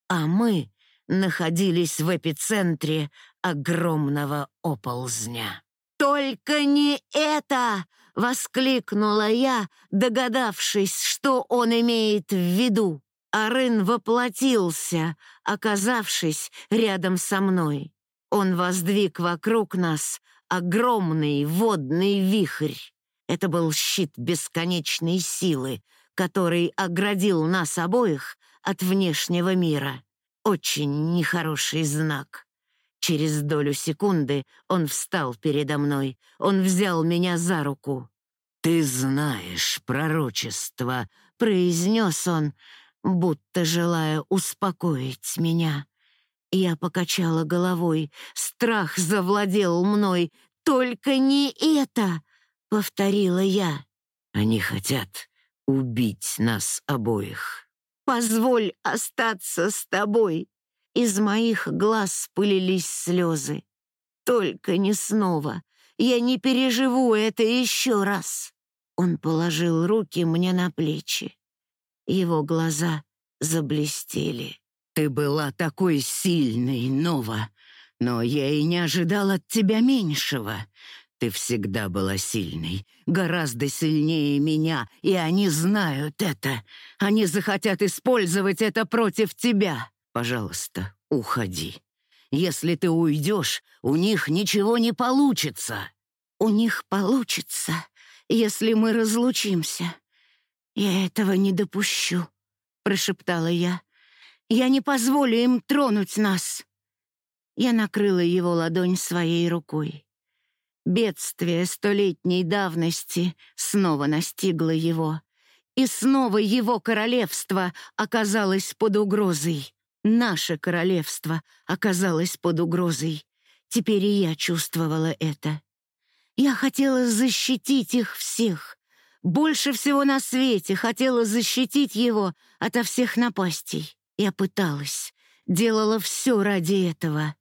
а мы находились в эпицентре огромного оползня. «Только не это!» — воскликнула я, догадавшись, что он имеет в виду. Арын воплотился, оказавшись рядом со мной. Он воздвиг вокруг нас огромный водный вихрь. Это был щит бесконечной силы, который оградил нас обоих от внешнего мира. Очень нехороший знак. Через долю секунды он встал передо мной. Он взял меня за руку. «Ты знаешь пророчество», — произнес он, будто желая успокоить меня. Я покачала головой. Страх завладел мной. «Только не это!» — повторила я. «Они хотят убить нас обоих». «Позволь остаться с тобой». Из моих глаз пылились слезы. «Только не снова. Я не переживу это еще раз». Он положил руки мне на плечи. Его глаза заблестели. «Ты была такой сильной, Нова, но я и не ожидал от тебя меньшего. Ты всегда была сильной, гораздо сильнее меня, и они знают это. Они захотят использовать это против тебя. Пожалуйста, уходи. Если ты уйдешь, у них ничего не получится». «У них получится, если мы разлучимся. Я этого не допущу», — прошептала я. «Я не позволю им тронуть нас». Я накрыла его ладонь своей рукой. Бедствие столетней давности снова настигло его, и снова его королевство оказалось под угрозой. Наше королевство оказалось под угрозой. Теперь и я чувствовала это. Я хотела защитить их всех. Больше всего на свете хотела защитить его ото всех напастей. Я пыталась, делала все ради этого.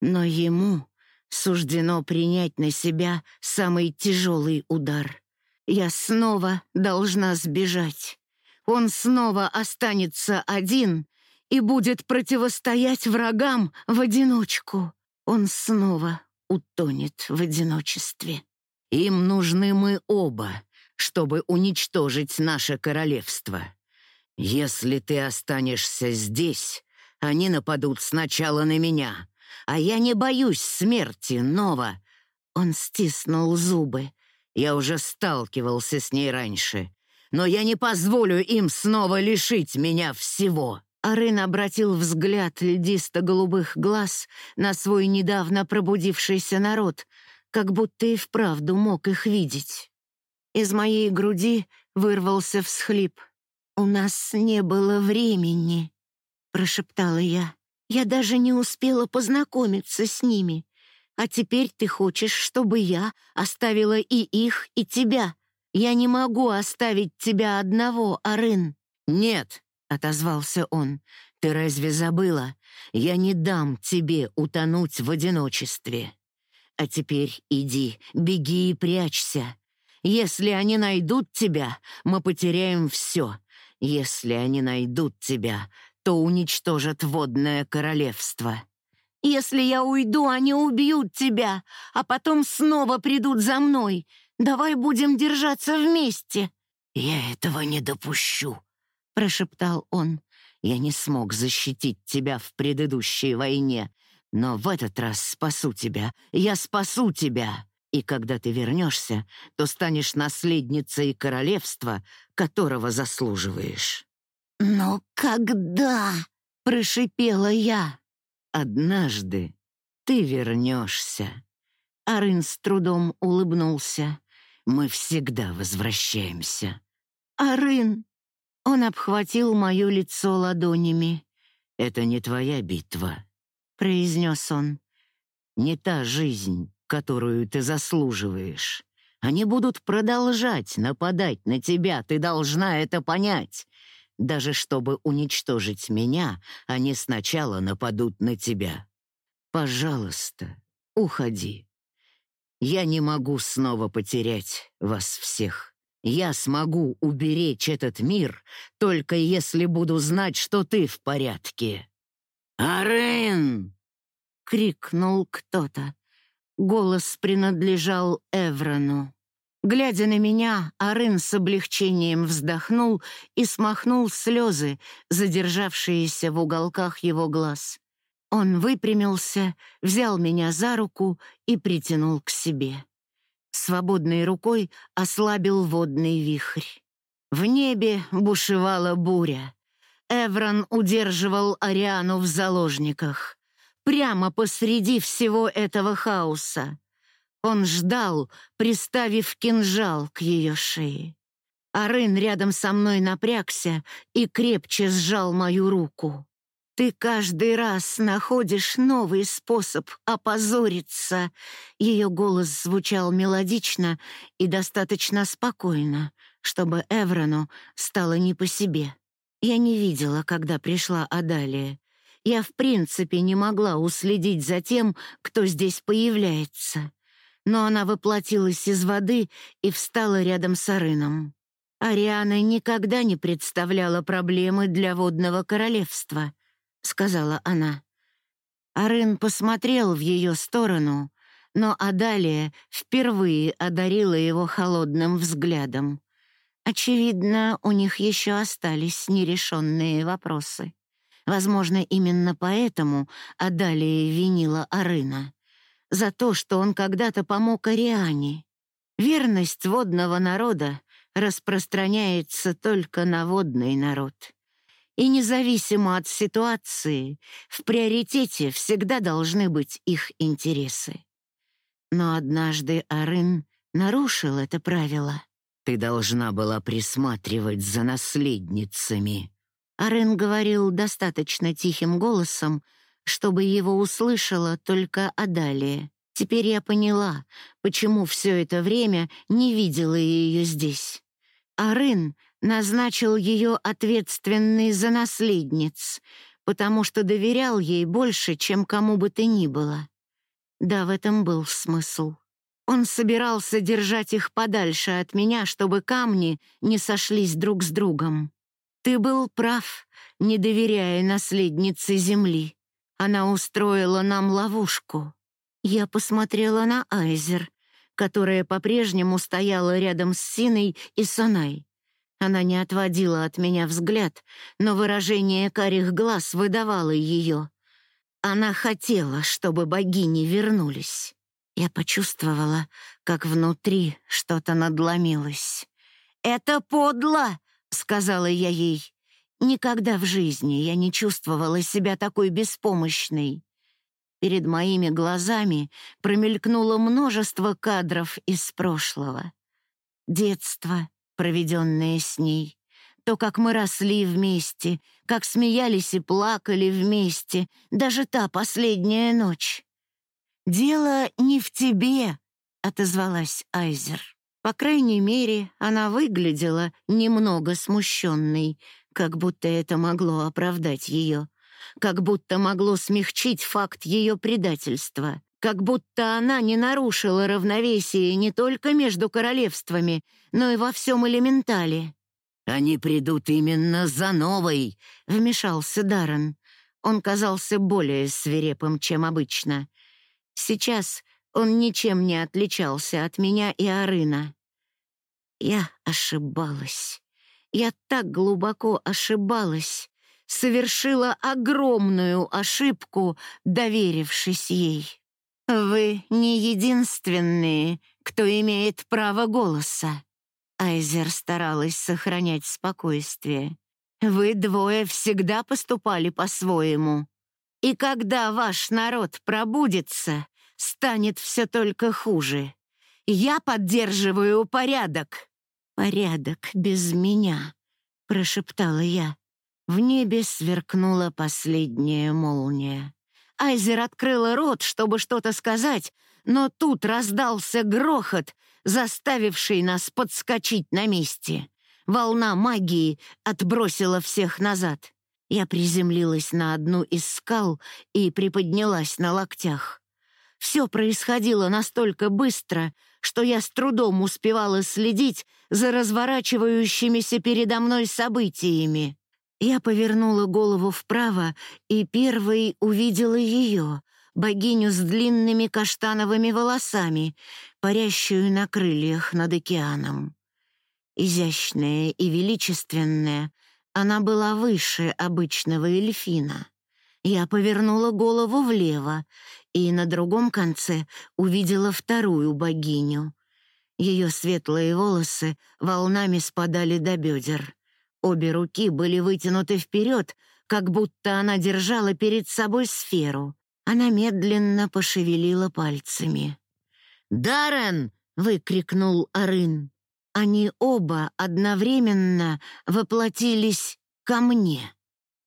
Но ему Суждено принять на себя самый тяжелый удар. Я снова должна сбежать. Он снова останется один и будет противостоять врагам в одиночку. Он снова утонет в одиночестве. Им нужны мы оба, чтобы уничтожить наше королевство. Если ты останешься здесь, они нападут сначала на меня, а я не боюсь смерти, Нова!» Он стиснул зубы. Я уже сталкивался с ней раньше. Но я не позволю им снова лишить меня всего. Арын обратил взгляд льдисто-голубых глаз на свой недавно пробудившийся народ, как будто и вправду мог их видеть. Из моей груди вырвался всхлип. «У нас не было времени», — прошептала я. Я даже не успела познакомиться с ними. А теперь ты хочешь, чтобы я оставила и их, и тебя. Я не могу оставить тебя одного, Арын». «Нет», — отозвался он, — «ты разве забыла? Я не дам тебе утонуть в одиночестве. А теперь иди, беги и прячься. Если они найдут тебя, мы потеряем все. Если они найдут тебя, то уничтожат водное королевство. Если я уйду, они убьют тебя, а потом снова придут за мной. Давай будем держаться вместе». «Я этого не допущу», — прошептал он. «Я не смог защитить тебя в предыдущей войне, но в этот раз спасу тебя. Я спасу тебя. И когда ты вернешься, то станешь наследницей королевства, которого заслуживаешь». «Но когда?» — прошипела я. «Однажды ты вернешься». Арын с трудом улыбнулся. «Мы всегда возвращаемся». «Арын!» Он обхватил мое лицо ладонями. «Это не твоя битва», — произнес он. «Не та жизнь, которую ты заслуживаешь. Они будут продолжать нападать на тебя, ты должна это понять. Даже чтобы уничтожить меня, они сначала нападут на тебя. Пожалуйста, уходи. Я не могу снова потерять вас всех. Я смогу уберечь этот мир, только если буду знать, что ты в порядке. «Арен!» — крикнул кто-то. Голос принадлежал Эврону. Глядя на меня, Арын с облегчением вздохнул и смахнул слезы, задержавшиеся в уголках его глаз. Он выпрямился, взял меня за руку и притянул к себе. Свободной рукой ослабил водный вихрь. В небе бушевала буря. Эврон удерживал Ариану в заложниках. Прямо посреди всего этого хаоса. Он ждал, приставив кинжал к ее шее. Арын рядом со мной напрягся и крепче сжал мою руку. «Ты каждый раз находишь новый способ опозориться!» Ее голос звучал мелодично и достаточно спокойно, чтобы Эврону стало не по себе. Я не видела, когда пришла Адалия. Я в принципе не могла уследить за тем, кто здесь появляется. Но она воплотилась из воды и встала рядом с Арыном. Ариана никогда не представляла проблемы для водного королевства, сказала она. Арын посмотрел в ее сторону, но Адалия впервые одарила его холодным взглядом. Очевидно, у них еще остались нерешенные вопросы. Возможно, именно поэтому Адалия винила Арына. За то, что он когда-то помог Ариане. Верность водного народа распространяется только на водный народ. И независимо от ситуации, в приоритете всегда должны быть их интересы. Но однажды Арын нарушил это правило. Ты должна была присматривать за наследницами». Арен говорил достаточно тихим голосом, чтобы его услышала только Адалия. Теперь я поняла, почему все это время не видела ее здесь. Арын назначил ее ответственной за наследниц, потому что доверял ей больше, чем кому бы то ни было. Да, в этом был смысл. Он собирался держать их подальше от меня, чтобы камни не сошлись друг с другом. Ты был прав, не доверяя наследнице земли. Она устроила нам ловушку. Я посмотрела на Айзер, которая по-прежнему стояла рядом с Синой и Сонай. Она не отводила от меня взгляд, но выражение карих глаз выдавало ее. Она хотела, чтобы богини вернулись. Я почувствовала, как внутри что-то надломилось. «Это подло!» — сказала я ей. Никогда в жизни я не чувствовала себя такой беспомощной. Перед моими глазами промелькнуло множество кадров из прошлого. Детство, проведенное с ней, то, как мы росли вместе, как смеялись и плакали вместе, даже та последняя ночь. «Дело не в тебе», — отозвалась Айзер. По крайней мере, она выглядела немного смущенной, как будто это могло оправдать ее, как будто могло смягчить факт ее предательства, как будто она не нарушила равновесие не только между королевствами, но и во всем элементале. «Они придут именно за новой», — вмешался Даррен. Он казался более свирепым, чем обычно. Сейчас он ничем не отличался от меня и Арына. Я ошибалась. Я так глубоко ошибалась, совершила огромную ошибку, доверившись ей. Вы не единственные, кто имеет право голоса. Айзер старалась сохранять спокойствие. Вы двое всегда поступали по-своему. И когда ваш народ пробудится, станет все только хуже. Я поддерживаю порядок. Порядок без меня, прошептала я. В небе сверкнула последняя молния. Айзер открыла рот, чтобы что-то сказать, но тут раздался грохот, заставивший нас подскочить на месте. Волна магии отбросила всех назад. Я приземлилась на одну из скал и приподнялась на локтях. Все происходило настолько быстро, что я с трудом успевала следить за разворачивающимися передо мной событиями. Я повернула голову вправо и первой увидела ее, богиню с длинными каштановыми волосами, парящую на крыльях над океаном. Изящная и величественная, она была выше обычного эльфина. Я повернула голову влево и на другом конце увидела вторую богиню. Ее светлые волосы волнами спадали до бедер. Обе руки были вытянуты вперед, как будто она держала перед собой сферу. Она медленно пошевелила пальцами. «Даррен!» — выкрикнул Арын. Они оба одновременно воплотились ко мне.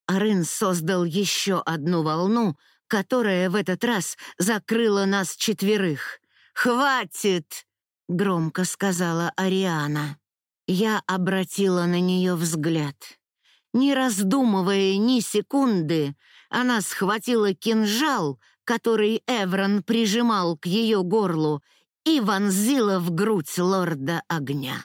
Арын создал еще одну волну, которая в этот раз закрыла нас четверых. «Хватит!» — громко сказала Ариана. Я обратила на нее взгляд. Не раздумывая ни секунды, она схватила кинжал, который Эврон прижимал к ее горлу, и вонзила в грудь лорда огня.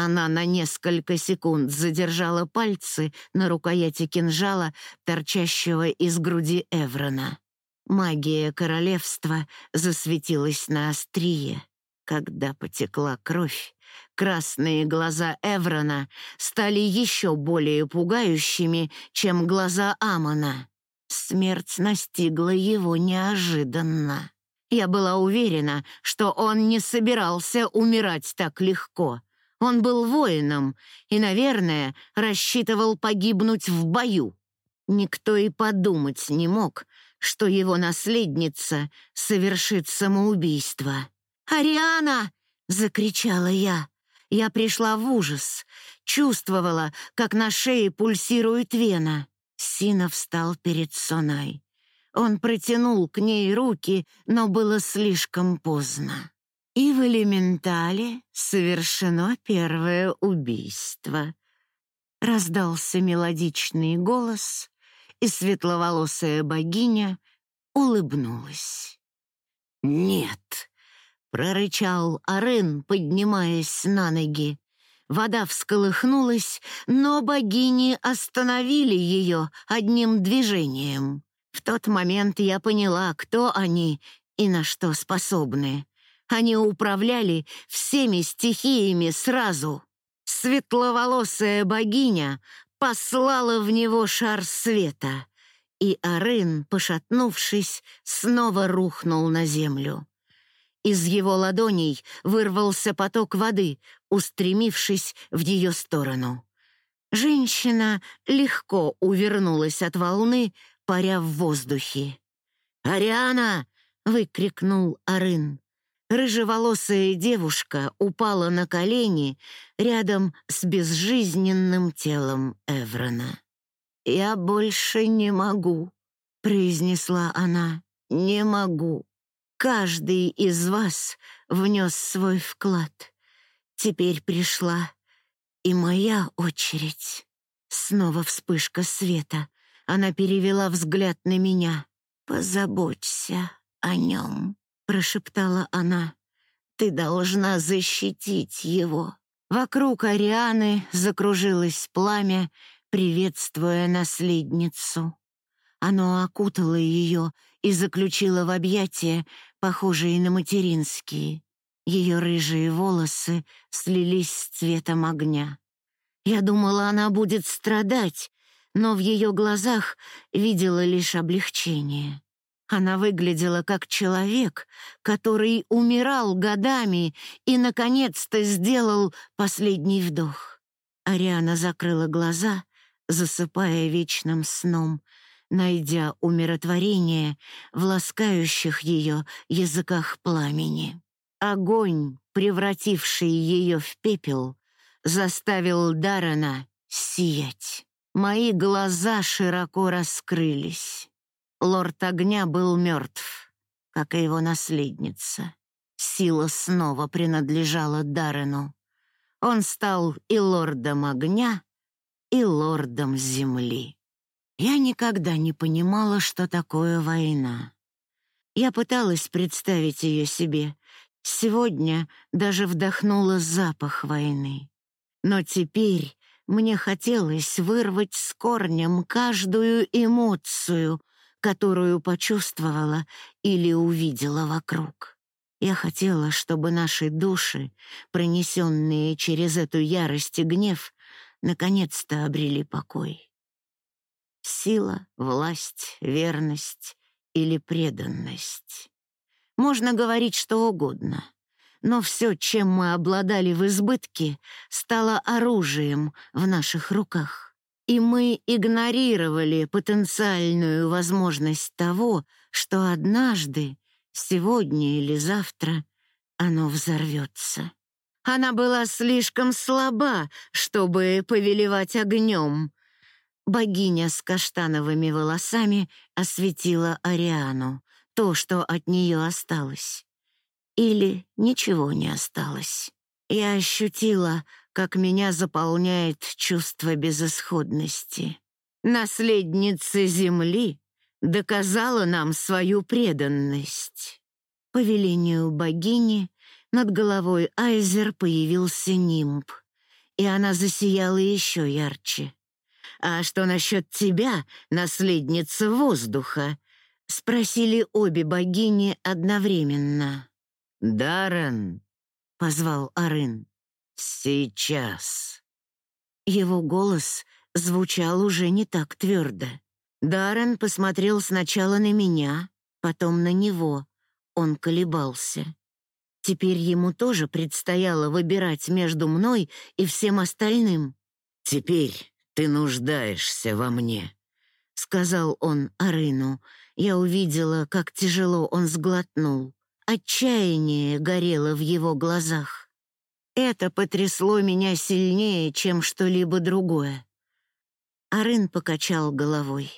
Она на несколько секунд задержала пальцы на рукояти кинжала, торчащего из груди Эврона. Магия королевства засветилась на острие. Когда потекла кровь, красные глаза Эврона стали еще более пугающими, чем глаза Амона. Смерть настигла его неожиданно. Я была уверена, что он не собирался умирать так легко. Он был воином и, наверное, рассчитывал погибнуть в бою. Никто и подумать не мог, что его наследница совершит самоубийство. «Ариана!» — закричала я. Я пришла в ужас, чувствовала, как на шее пульсирует вена. Сина встал перед Сонай. Он протянул к ней руки, но было слишком поздно. И в элементале совершено первое убийство. Раздался мелодичный голос, и светловолосая богиня улыбнулась. «Нет!» прорычал Арен, поднимаясь на ноги. Вода всколыхнулась, но богини остановили ее одним движением. В тот момент я поняла, кто они и на что способны. Они управляли всеми стихиями сразу. Светловолосая богиня послала в него шар света, и Арын, пошатнувшись, снова рухнул на землю. Из его ладоней вырвался поток воды, устремившись в ее сторону. Женщина легко увернулась от волны, паря в воздухе. «Ариана!» — выкрикнул Арын. Рыжеволосая девушка упала на колени рядом с безжизненным телом Эврона. «Я больше не могу», — произнесла она. «Не могу». Каждый из вас внес свой вклад. Теперь пришла и моя очередь. Снова вспышка света. Она перевела взгляд на меня. «Позаботься о нем», — прошептала она. «Ты должна защитить его». Вокруг Арианы закружилось пламя, приветствуя наследницу. Оно окутало ее и заключило в объятия, похожие на материнские. Ее рыжие волосы слились с цветом огня. Я думала, она будет страдать, но в ее глазах видела лишь облегчение. Она выглядела как человек, который умирал годами и, наконец-то, сделал последний вдох. Ариана закрыла глаза, засыпая вечным сном — найдя умиротворение в ласкающих ее языках пламени. Огонь, превративший ее в пепел, заставил Дарана сиять. Мои глаза широко раскрылись. Лорд огня был мертв, как и его наследница. Сила снова принадлежала Даррену. Он стал и лордом огня, и лордом земли. Я никогда не понимала, что такое война. Я пыталась представить ее себе. Сегодня даже вдохнула запах войны. Но теперь мне хотелось вырвать с корнем каждую эмоцию, которую почувствовала или увидела вокруг. Я хотела, чтобы наши души, пронесенные через эту ярость и гнев, наконец-то обрели покой. Сила, власть, верность или преданность. Можно говорить что угодно. но все, чем мы обладали в избытке, стало оружием в наших руках. И мы игнорировали потенциальную возможность того, что однажды, сегодня или завтра, оно взорвется. Она была слишком слаба, чтобы повелевать огнем. Богиня с каштановыми волосами осветила Ариану, то, что от нее осталось. Или ничего не осталось. Я ощутила, как меня заполняет чувство безысходности. Наследница Земли доказала нам свою преданность. По велению богини над головой Айзер появился нимб, и она засияла еще ярче. «А что насчет тебя, наследница воздуха?» — спросили обе богини одновременно. «Даррен!» — позвал Арын. «Сейчас!» Его голос звучал уже не так твердо. Даррен посмотрел сначала на меня, потом на него. Он колебался. Теперь ему тоже предстояло выбирать между мной и всем остальным. «Теперь ты нуждаешься во мне», — сказал он Арыну. Я увидела, как тяжело он сглотнул. Отчаяние горело в его глазах. Это потрясло меня сильнее, чем что-либо другое. Арын покачал головой.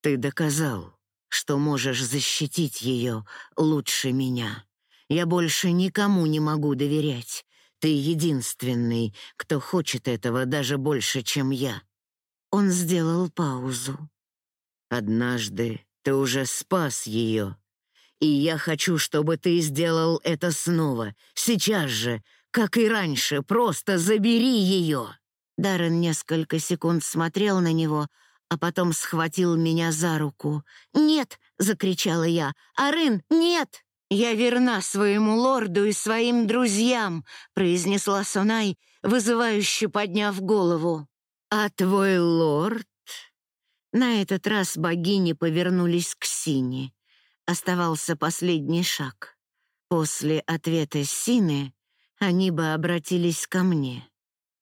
«Ты доказал, что можешь защитить ее лучше меня». Я больше никому не могу доверять. Ты единственный, кто хочет этого даже больше, чем я». Он сделал паузу. «Однажды ты уже спас ее, и я хочу, чтобы ты сделал это снова, сейчас же, как и раньше, просто забери ее!» Даррен несколько секунд смотрел на него, а потом схватил меня за руку. «Нет!» — закричала я. «Арын, нет!» «Я верна своему лорду и своим друзьям», — произнесла Сонай, вызывающе подняв голову. «А твой лорд?» На этот раз богини повернулись к Сине. Оставался последний шаг. После ответа Сины они бы обратились ко мне.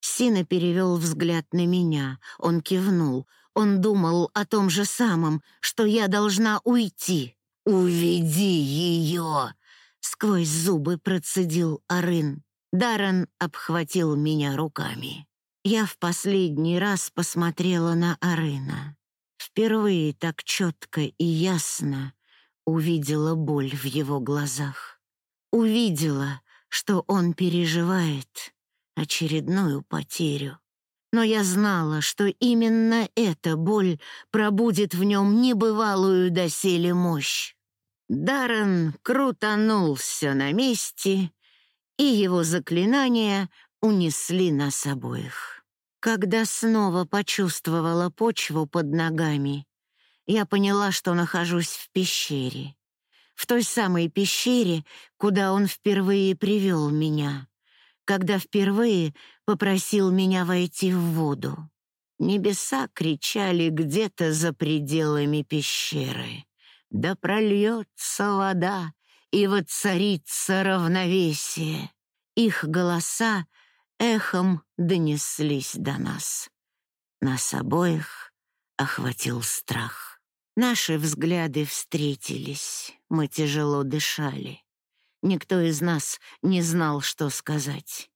Сина перевел взгляд на меня. Он кивнул. Он думал о том же самом, что я должна уйти. «Уведи ее!» — сквозь зубы процедил Арын. Даррен обхватил меня руками. Я в последний раз посмотрела на Арына. Впервые так четко и ясно увидела боль в его глазах. Увидела, что он переживает очередную потерю. Но я знала, что именно эта боль пробудет в нем небывалую доселе мощь. Даррен крутанулся на месте, и его заклинания унесли нас обоих. Когда снова почувствовала почву под ногами, я поняла, что нахожусь в пещере. В той самой пещере, куда он впервые привел меня, когда впервые попросил меня войти в воду. Небеса кричали где-то за пределами пещеры да прольется вода, и воцарится равновесие. Их голоса эхом донеслись до нас. Нас обоих охватил страх. Наши взгляды встретились, мы тяжело дышали. Никто из нас не знал, что сказать.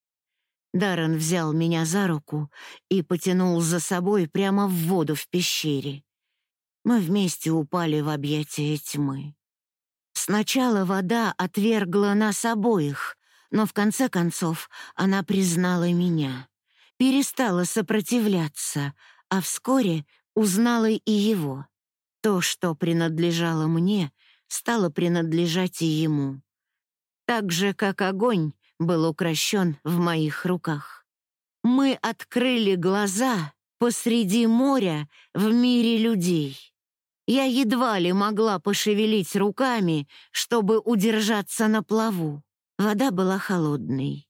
Даррен взял меня за руку и потянул за собой прямо в воду в пещере. Мы вместе упали в объятия тьмы. Сначала вода отвергла нас обоих, но в конце концов она признала меня, перестала сопротивляться, а вскоре узнала и его. То, что принадлежало мне, стало принадлежать и ему. Так же, как огонь был укращен в моих руках. Мы открыли глаза посреди моря в мире людей. Я едва ли могла пошевелить руками, чтобы удержаться на плаву. Вода была холодной.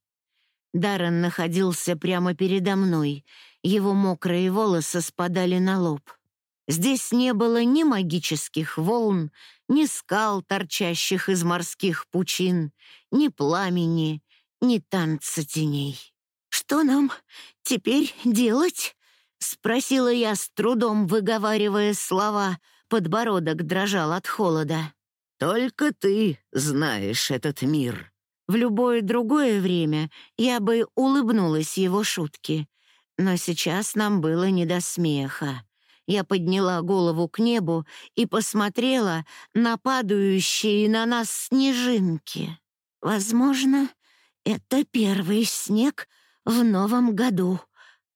Даррен находился прямо передо мной. Его мокрые волосы спадали на лоб. Здесь не было ни магических волн, ни скал, торчащих из морских пучин, ни пламени, ни танца теней. «Что нам теперь делать?» — спросила я с трудом, выговаривая слова. Подбородок дрожал от холода. «Только ты знаешь этот мир». В любое другое время я бы улыбнулась его шутке, но сейчас нам было не до смеха. Я подняла голову к небу и посмотрела на падающие на нас снежинки. Возможно, это первый снег в новом году,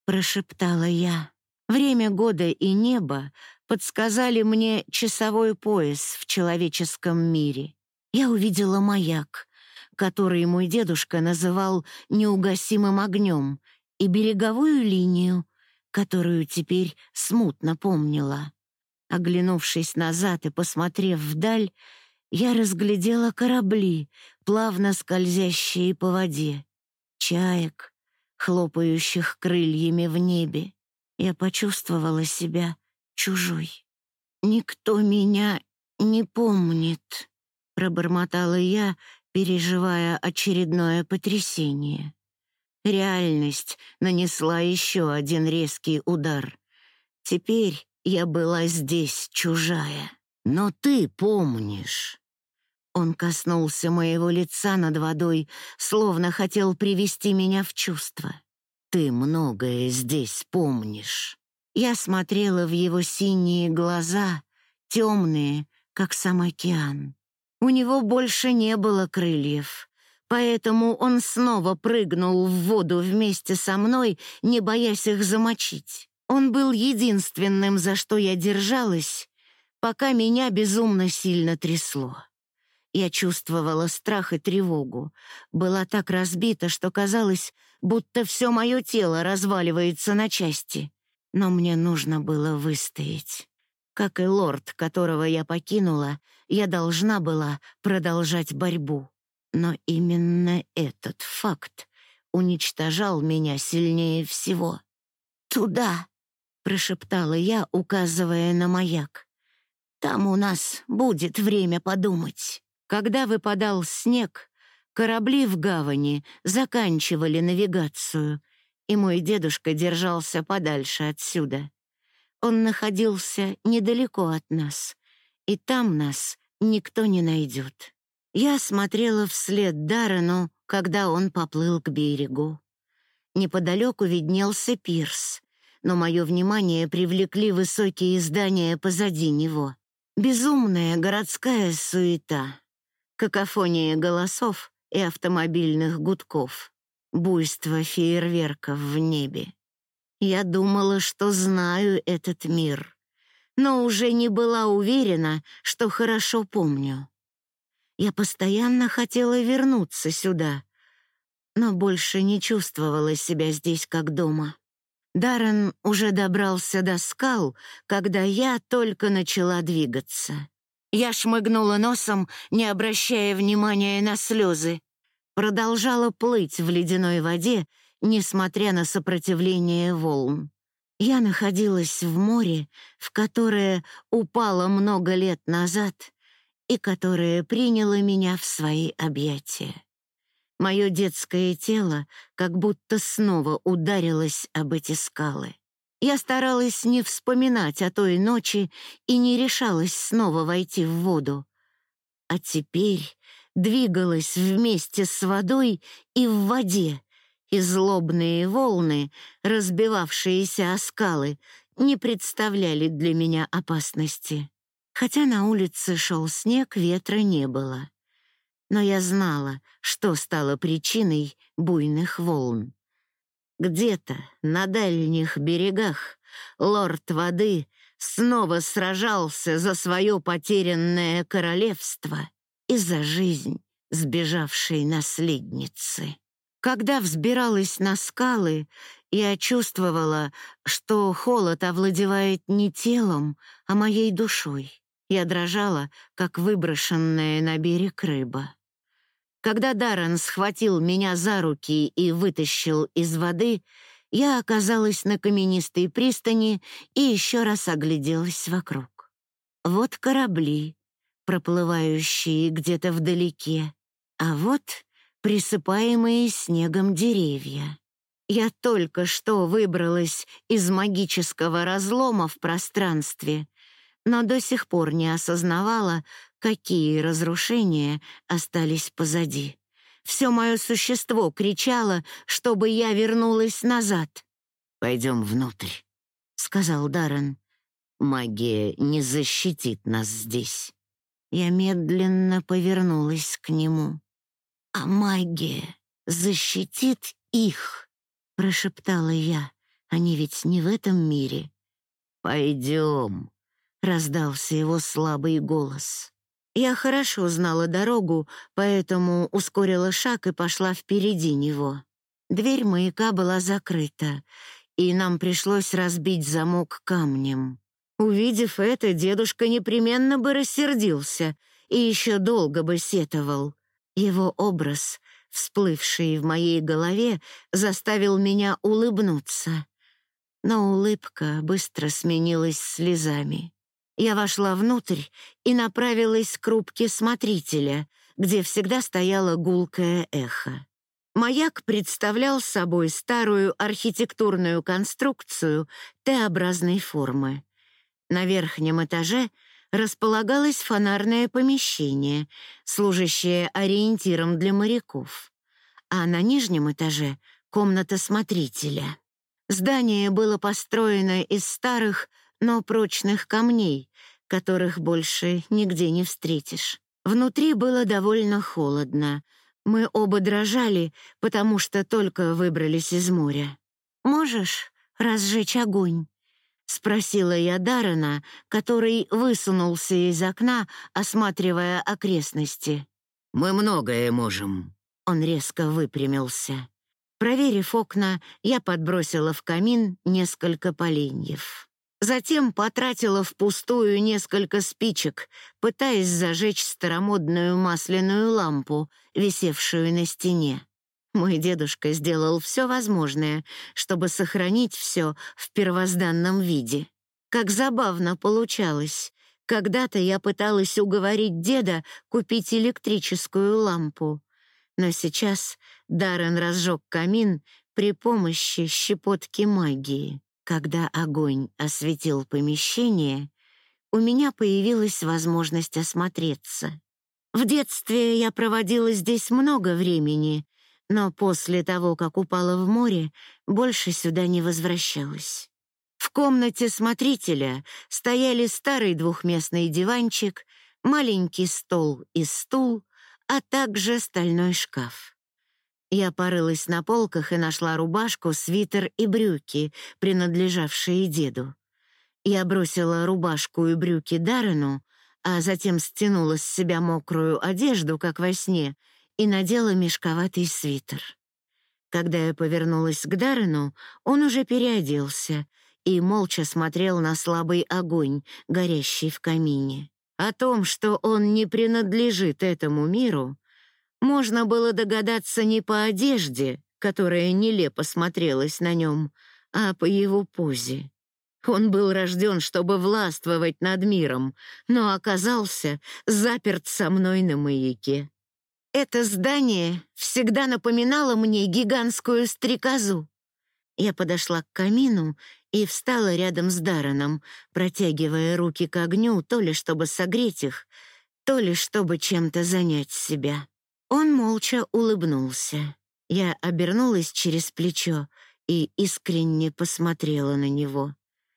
прошептала я. Время года и небо подсказали мне часовой пояс в человеческом мире. Я увидела маяк, который мой дедушка называл неугасимым огнем, и береговую линию, которую теперь смутно помнила. Оглянувшись назад и посмотрев вдаль, я разглядела корабли, плавно скользящие по воде, чаек, хлопающих крыльями в небе. Я почувствовала себя чужой. «Никто меня не помнит», — пробормотала я, переживая очередное потрясение. Реальность нанесла еще один резкий удар. Теперь я была здесь чужая. Но ты помнишь. Он коснулся моего лица над водой, словно хотел привести меня в чувство. Ты многое здесь помнишь. Я смотрела в его синие глаза, темные, как сам океан. У него больше не было крыльев. Поэтому он снова прыгнул в воду вместе со мной, не боясь их замочить. Он был единственным, за что я держалась, пока меня безумно сильно трясло. Я чувствовала страх и тревогу. Была так разбита, что казалось, будто все мое тело разваливается на части. Но мне нужно было выстоять. Как и лорд, которого я покинула, я должна была продолжать борьбу. Но именно этот факт уничтожал меня сильнее всего. «Туда!» — прошептала я, указывая на маяк. «Там у нас будет время подумать». Когда выпадал снег, корабли в гавани заканчивали навигацию, и мой дедушка держался подальше отсюда. Он находился недалеко от нас, и там нас никто не найдет. Я смотрела вслед Даррену, когда он поплыл к берегу. Неподалеку виднелся пирс, но мое внимание привлекли высокие здания позади него. Безумная городская суета, какофония голосов и автомобильных гудков, буйство фейерверков в небе. Я думала, что знаю этот мир, но уже не была уверена, что хорошо помню. Я постоянно хотела вернуться сюда, но больше не чувствовала себя здесь как дома. Даррен уже добрался до скал, когда я только начала двигаться. Я шмыгнула носом, не обращая внимания на слезы. Продолжала плыть в ледяной воде, несмотря на сопротивление волн. Я находилась в море, в которое упала много лет назад — и которая приняла меня в свои объятия. Мое детское тело как будто снова ударилось об эти скалы. Я старалась не вспоминать о той ночи и не решалась снова войти в воду. А теперь двигалась вместе с водой и в воде, и злобные волны, разбивавшиеся о скалы, не представляли для меня опасности. Хотя на улице шел снег, ветра не было. Но я знала, что стало причиной буйных волн. Где-то на дальних берегах лорд воды снова сражался за свое потерянное королевство и за жизнь сбежавшей наследницы. Когда взбиралась на скалы, я чувствовала, что холод овладевает не телом, а моей душой. Я дрожала, как выброшенная на берег рыба. Когда Даррен схватил меня за руки и вытащил из воды, я оказалась на каменистой пристани и еще раз огляделась вокруг. Вот корабли, проплывающие где-то вдалеке, а вот присыпаемые снегом деревья. Я только что выбралась из магического разлома в пространстве, но до сих пор не осознавала, какие разрушения остались позади. Все мое существо кричало, чтобы я вернулась назад. «Пойдем внутрь», — сказал Даррен. «Магия не защитит нас здесь». Я медленно повернулась к нему. «А магия защитит их», — прошептала я. «Они ведь не в этом мире». «Пойдем», — раздался его слабый голос. Я хорошо знала дорогу, поэтому ускорила шаг и пошла впереди него. Дверь маяка была закрыта, и нам пришлось разбить замок камнем. Увидев это, дедушка непременно бы рассердился и еще долго бы сетовал. Его образ, всплывший в моей голове, заставил меня улыбнуться. Но улыбка быстро сменилась слезами. Я вошла внутрь и направилась к рубке смотрителя, где всегда стояло гулкое эхо. Маяк представлял собой старую архитектурную конструкцию Т-образной формы. На верхнем этаже располагалось фонарное помещение, служащее ориентиром для моряков, а на нижнем этаже — комната смотрителя. Здание было построено из старых, но прочных камней, которых больше нигде не встретишь. Внутри было довольно холодно. Мы оба дрожали, потому что только выбрались из моря. «Можешь разжечь огонь?» — спросила я Даррена, который высунулся из окна, осматривая окрестности. «Мы многое можем». Он резко выпрямился. Проверив окна, я подбросила в камин несколько поленьев. Затем потратила впустую несколько спичек, пытаясь зажечь старомодную масляную лампу, висевшую на стене. Мой дедушка сделал все возможное, чтобы сохранить все в первозданном виде. Как забавно получалось. Когда-то я пыталась уговорить деда купить электрическую лампу. Но сейчас Даррен разжег камин при помощи щепотки магии. Когда огонь осветил помещение, у меня появилась возможность осмотреться. В детстве я проводила здесь много времени, но после того, как упала в море, больше сюда не возвращалась. В комнате смотрителя стояли старый двухместный диванчик, маленький стол и стул, а также стальной шкаф. Я порылась на полках и нашла рубашку, свитер и брюки, принадлежавшие деду. Я бросила рубашку и брюки Даррену, а затем стянула с себя мокрую одежду, как во сне, и надела мешковатый свитер. Когда я повернулась к Даррену, он уже переоделся и молча смотрел на слабый огонь, горящий в камине. О том, что он не принадлежит этому миру, можно было догадаться не по одежде, которая нелепо смотрелась на нем, а по его позе. Он был рожден, чтобы властвовать над миром, но оказался заперт со мной на маяке. Это здание всегда напоминало мне гигантскую стрекозу. Я подошла к камину и встала рядом с Дараном, протягивая руки к огню то ли чтобы согреть их, то ли чтобы чем-то занять себя. Он молча улыбнулся. Я обернулась через плечо и искренне посмотрела на него.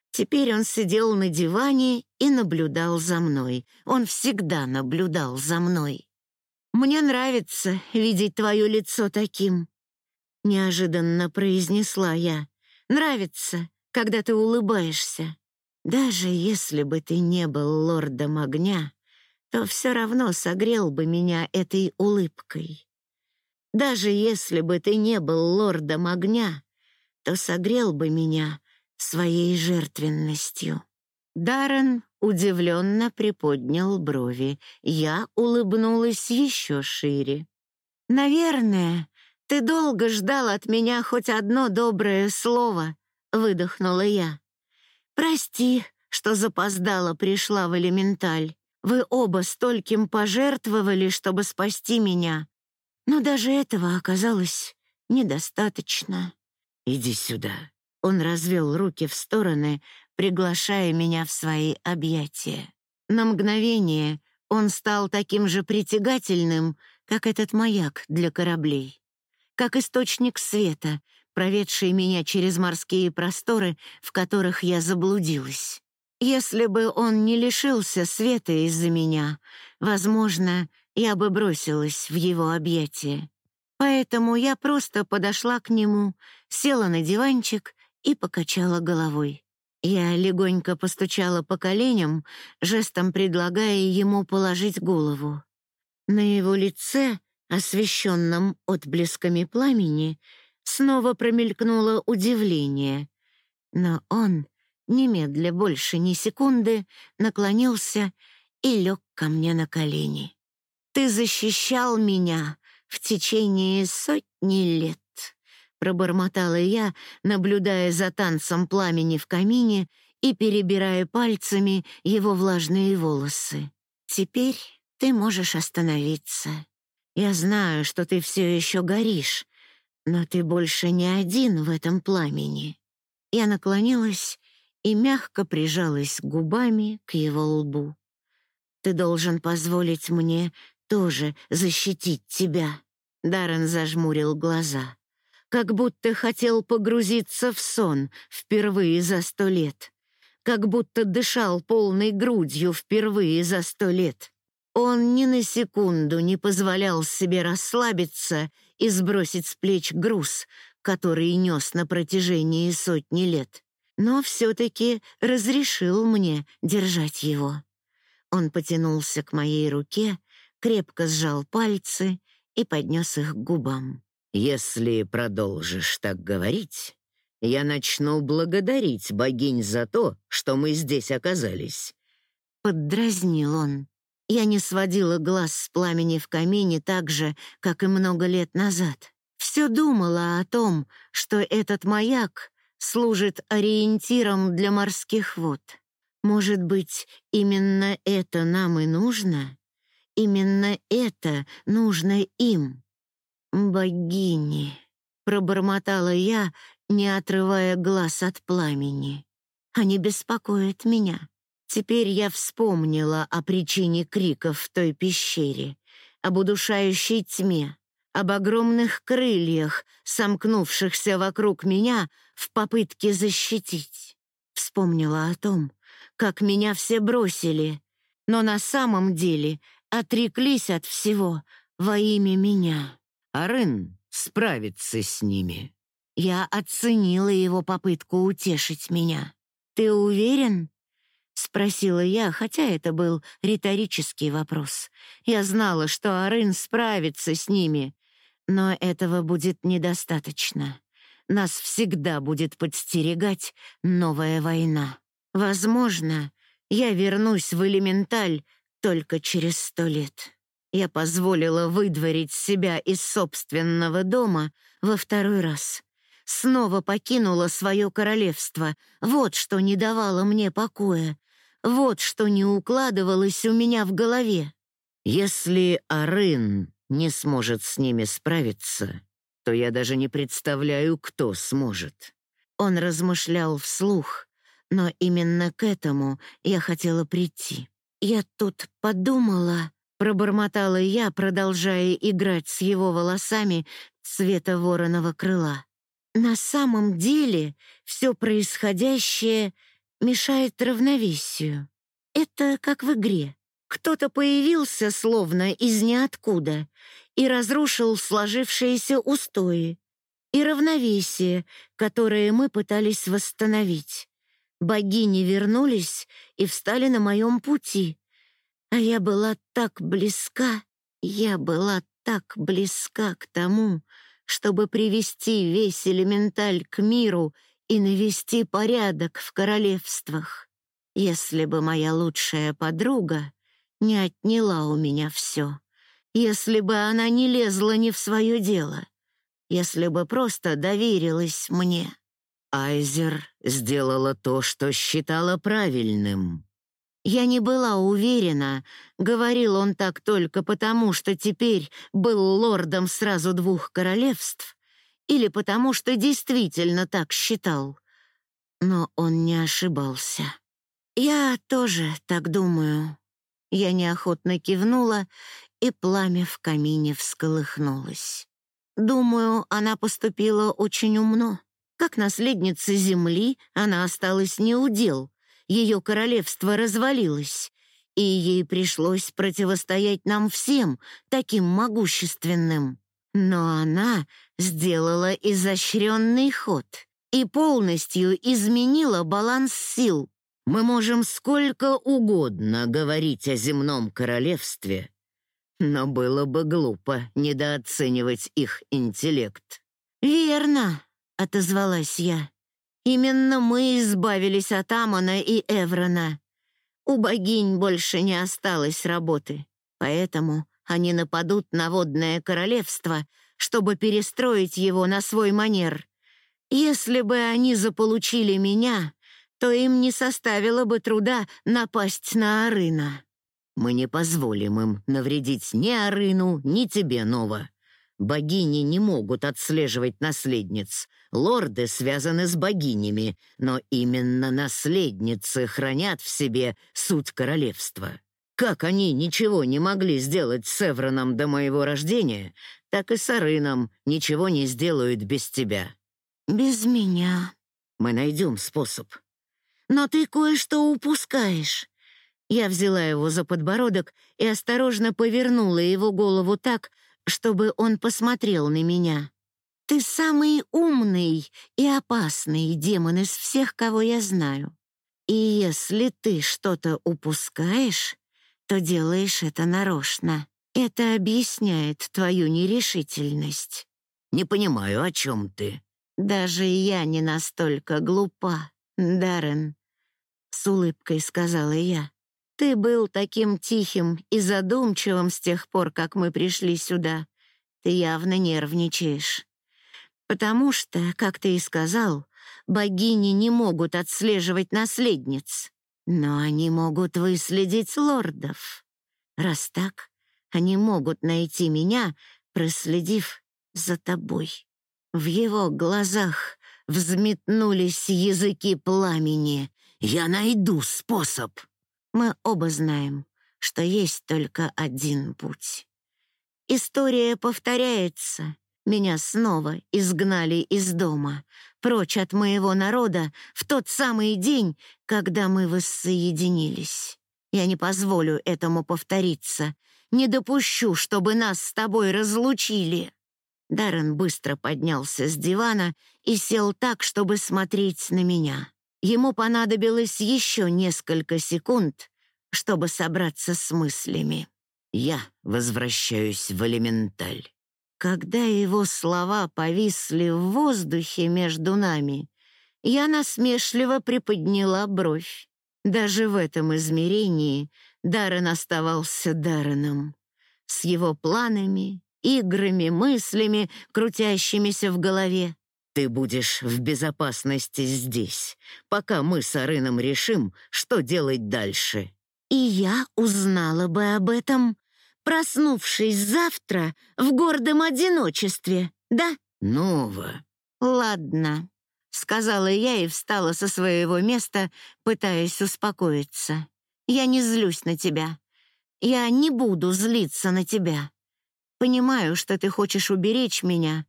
Теперь он сидел на диване и наблюдал за мной. Он всегда наблюдал за мной. «Мне нравится видеть твое лицо таким», — неожиданно произнесла я. «Нравится, когда ты улыбаешься. Даже если бы ты не был лордом огня, то все равно согрел бы меня этой улыбкой. Даже если бы ты не был лордом огня, то согрел бы меня своей жертвенностью. Даррен удивленно приподнял брови. Я улыбнулась еще шире. «Наверное, «Ты долго ждал от меня хоть одно доброе слово», — выдохнула я. «Прости, что запоздала пришла в элементаль. Вы оба стольким пожертвовали, чтобы спасти меня. Но даже этого оказалось недостаточно». «Иди сюда». Он развел руки в стороны, приглашая меня в свои объятия. На мгновение он стал таким же притягательным, как этот маяк для кораблей, как источник света, проведший меня через морские просторы, в которых я заблудилась. Если бы он не лишился света из-за меня, возможно, я бы бросилась в его объятия. Поэтому я просто подошла к нему, села на диванчик и покачала головой. Я легонько постучала по коленям, жестом предлагая ему положить голову. На его лице, освещенном отблесками пламени, снова промелькнуло удивление, но он, немедля больше ни секунды, наклонился и лег ко мне на колени. «Ты защищал меня в течение сотни лет», — пробормотала я, наблюдая за танцем пламени в камине и перебирая пальцами его влажные волосы. «Теперь ты можешь остановиться. Я знаю, что ты все еще горишь, но ты больше не один в этом пламени». Я наклонилась и мягко прижалась губами к его лбу. «Ты должен позволить мне тоже защитить тебя». Даррен зажмурил глаза, как будто хотел погрузиться в сон впервые за сто лет, как будто дышал полной грудью впервые за сто лет. Он ни на секунду не позволял себе расслабиться и сбросить с плеч груз, который нес на протяжении сотни лет, но все-таки разрешил мне держать его. Он потянулся к моей руке, крепко сжал пальцы и поднес их к губам. «Если продолжишь так говорить, я начну благодарить богинь за то, что мы здесь оказались». Поддразнил он. Я не сводила глаз с пламени в камине так же, как и много лет назад. Все думала о том, что этот маяк служит ориентиром для морских вод. Может быть, именно это нам и нужно? Именно это нужно им. «Богини», — пробормотала я, не отрывая глаз от пламени. «Они беспокоят меня. Теперь я вспомнила о причине криков в той пещере, об удушающей тьме, об огромных крыльях, сомкнувшихся вокруг меня в попытке защитить. Вспомнила о том, как меня все бросили, но на самом деле отреклись от всего во имя меня. Арын справится с ними. Я оценила его попытку утешить меня. «Ты уверен?» — спросила я, хотя это был риторический вопрос. Я знала, что Арын справится с ними, но этого будет недостаточно. Нас всегда будет подстерегать новая война. Возможно, я вернусь в элементаль только через сто лет. Я позволила выдворить себя из собственного дома во второй раз. Снова покинула свое королевство. Вот что не давало мне покоя. Вот что не укладывалось у меня в голове. Если Арын не сможет с ними справиться, то я даже не представляю, кто сможет. Он размышлял вслух, но именно к этому я хотела прийти. Я тут подумала, пробормотала я, продолжая играть с его волосами цвета вороного крыла. На самом деле все происходящее мешает равновесию. Это как в игре. Кто-то появился словно из ниоткуда и разрушил сложившиеся устои и равновесие, которое мы пытались восстановить. Богини вернулись и встали на моем пути, а я была так близка, я была так близка к тому, чтобы привести весь элементаль к миру и навести порядок в королевствах. Если бы моя лучшая подруга не отняла у меня все, если бы она не лезла не в свое дело, если бы просто доверилась мне. Айзер сделала то, что считала правильным. Я не была уверена, говорил он так только потому, что теперь был лордом сразу двух королевств, или потому что действительно так считал. Но он не ошибался. Я тоже так думаю. Я неохотно кивнула, и пламя в камине всколыхнулось. Думаю, она поступила очень умно. Как наследница земли она осталась неудел, ее королевство развалилось, и ей пришлось противостоять нам всем, таким могущественным. Но она сделала изощренный ход и полностью изменила баланс сил. Мы можем сколько угодно говорить о земном королевстве, но было бы глупо недооценивать их интеллект. «Верно», — отозвалась я. Именно мы избавились от Амона и Эврона. У богинь больше не осталось работы, поэтому они нападут на водное королевство, чтобы перестроить его на свой манер. Если бы они заполучили меня, то им не составило бы труда напасть на Арына. Мы не позволим им навредить ни Арыну, ни тебе, Нова. Богини не могут отслеживать наследниц. Лорды связаны с богинями, но именно наследницы хранят в себе суть королевства. Как они ничего не могли сделать с Эвроном до моего рождения, так и с Арыном ничего не сделают без тебя. Без меня. Мы найдем способ. Но ты кое-что упускаешь. Я взяла его за подбородок и осторожно повернула его голову так, чтобы он посмотрел на меня. Ты самый умный и опасный демон из всех, кого я знаю. И если ты что-то упускаешь, то делаешь это нарочно. Это объясняет твою нерешительность. Не понимаю, о чем ты. Даже я не настолько глупа, Даррен, с улыбкой сказала я. Ты был таким тихим и задумчивым с тех пор, как мы пришли сюда. Ты явно нервничаешь. Потому что, как ты и сказал, богини не могут отслеживать наследниц, но они могут выследить лордов. Раз так, они могут найти меня, проследив за тобой. В его глазах взметнулись языки пламени. «Я найду способ!» Мы оба знаем, что есть только один путь. История повторяется. Меня снова изгнали из дома, прочь от моего народа, в тот самый день, когда мы воссоединились. Я не позволю этому повториться, не допущу, чтобы нас с тобой разлучили. Даррен быстро поднялся с дивана и сел так, чтобы смотреть на меня. Ему понадобилось еще несколько секунд, чтобы собраться с мыслями. «Я возвращаюсь в элементаль». Когда его слова повисли в воздухе между нами, я насмешливо приподняла бровь. Даже в этом измерении Даррен оставался Дарреном. С его планами, играми, мыслями, крутящимися в голове. Ты будешь в безопасности здесь, пока мы с Арыном решим, что делать дальше. И я узнала бы об этом, проснувшись завтра в гордом одиночестве, да? Нова. Ладно, сказала я и встала со своего места, пытаясь успокоиться. Я не злюсь на тебя. Я не буду злиться на тебя. Понимаю, что ты хочешь уберечь меня,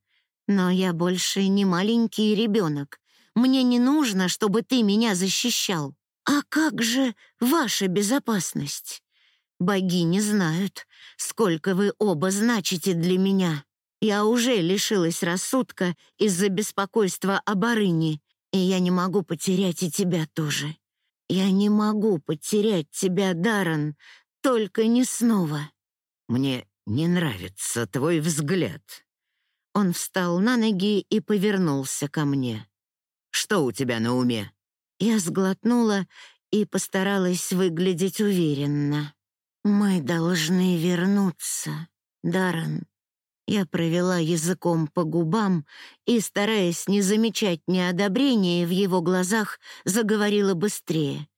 но я больше не маленький ребенок. Мне не нужно, чтобы ты меня защищал. А как же ваша безопасность? Богини знают, сколько вы оба значите для меня. Я уже лишилась рассудка из-за беспокойства о барыне, и я не могу потерять и тебя тоже. Я не могу потерять тебя, Даррен, только не снова. Мне не нравится твой взгляд, он встал на ноги и повернулся ко мне. «Что у тебя на уме?» Я сглотнула и постаралась выглядеть уверенно. «Мы должны вернуться, Даррен. Я провела языком по губам и, стараясь не замечать неодобрения в его глазах, заговорила быстрее.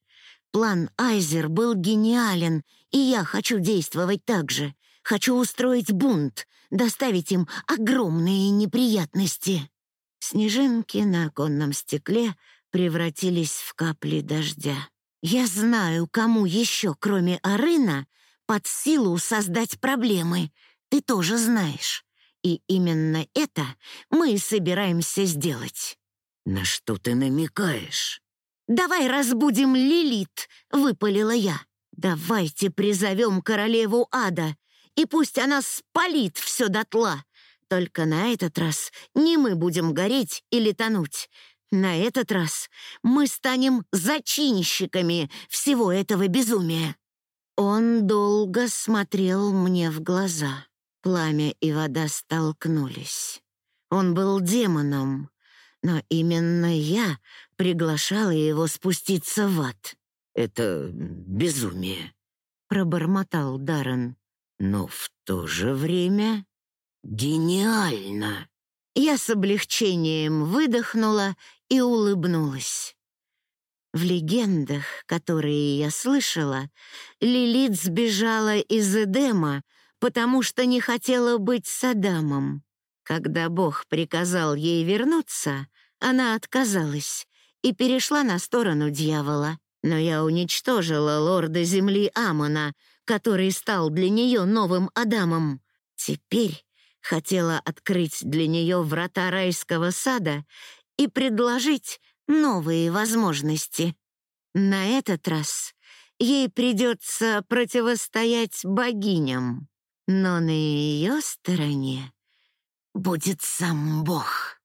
План Айзер был гениален, и я хочу действовать так же. Хочу устроить бунт, доставить им огромные неприятности. Снежинки на оконном стекле превратились в капли дождя. Я знаю, кому еще, кроме Арына, под силу создать проблемы — ты тоже знаешь. И именно это мы и собираемся сделать». «На что ты намекаешь?» «Давай разбудим Лилит», — выпалила я. «Давайте призовем королеву ада, и пусть она спалит все дотла. Только на этот раз не мы будем гореть или тонуть. На этот раз мы станем зачинщиками всего этого безумия». Он долго смотрел мне в глаза. Пламя и вода столкнулись. Он был демоном, но именно я приглашала его спуститься в ад. «Это безумие», — пробормотал Даррен. «Но в то же время гениально». Я с облегчением выдохнула и улыбнулась. В легендах, которые я слышала, Лилит сбежала из Эдема, потому что не хотела быть Садамом. Когда Бог приказал ей вернуться, она отказалась и перешла на сторону дьявола. Но я уничтожила лорда земли Амона, который стал для нее новым Адамом. Теперь хотела открыть для нее врата райского сада и предложить новые возможности. На этот раз ей придется противостоять богиням но на ее стороне будет сам Бог.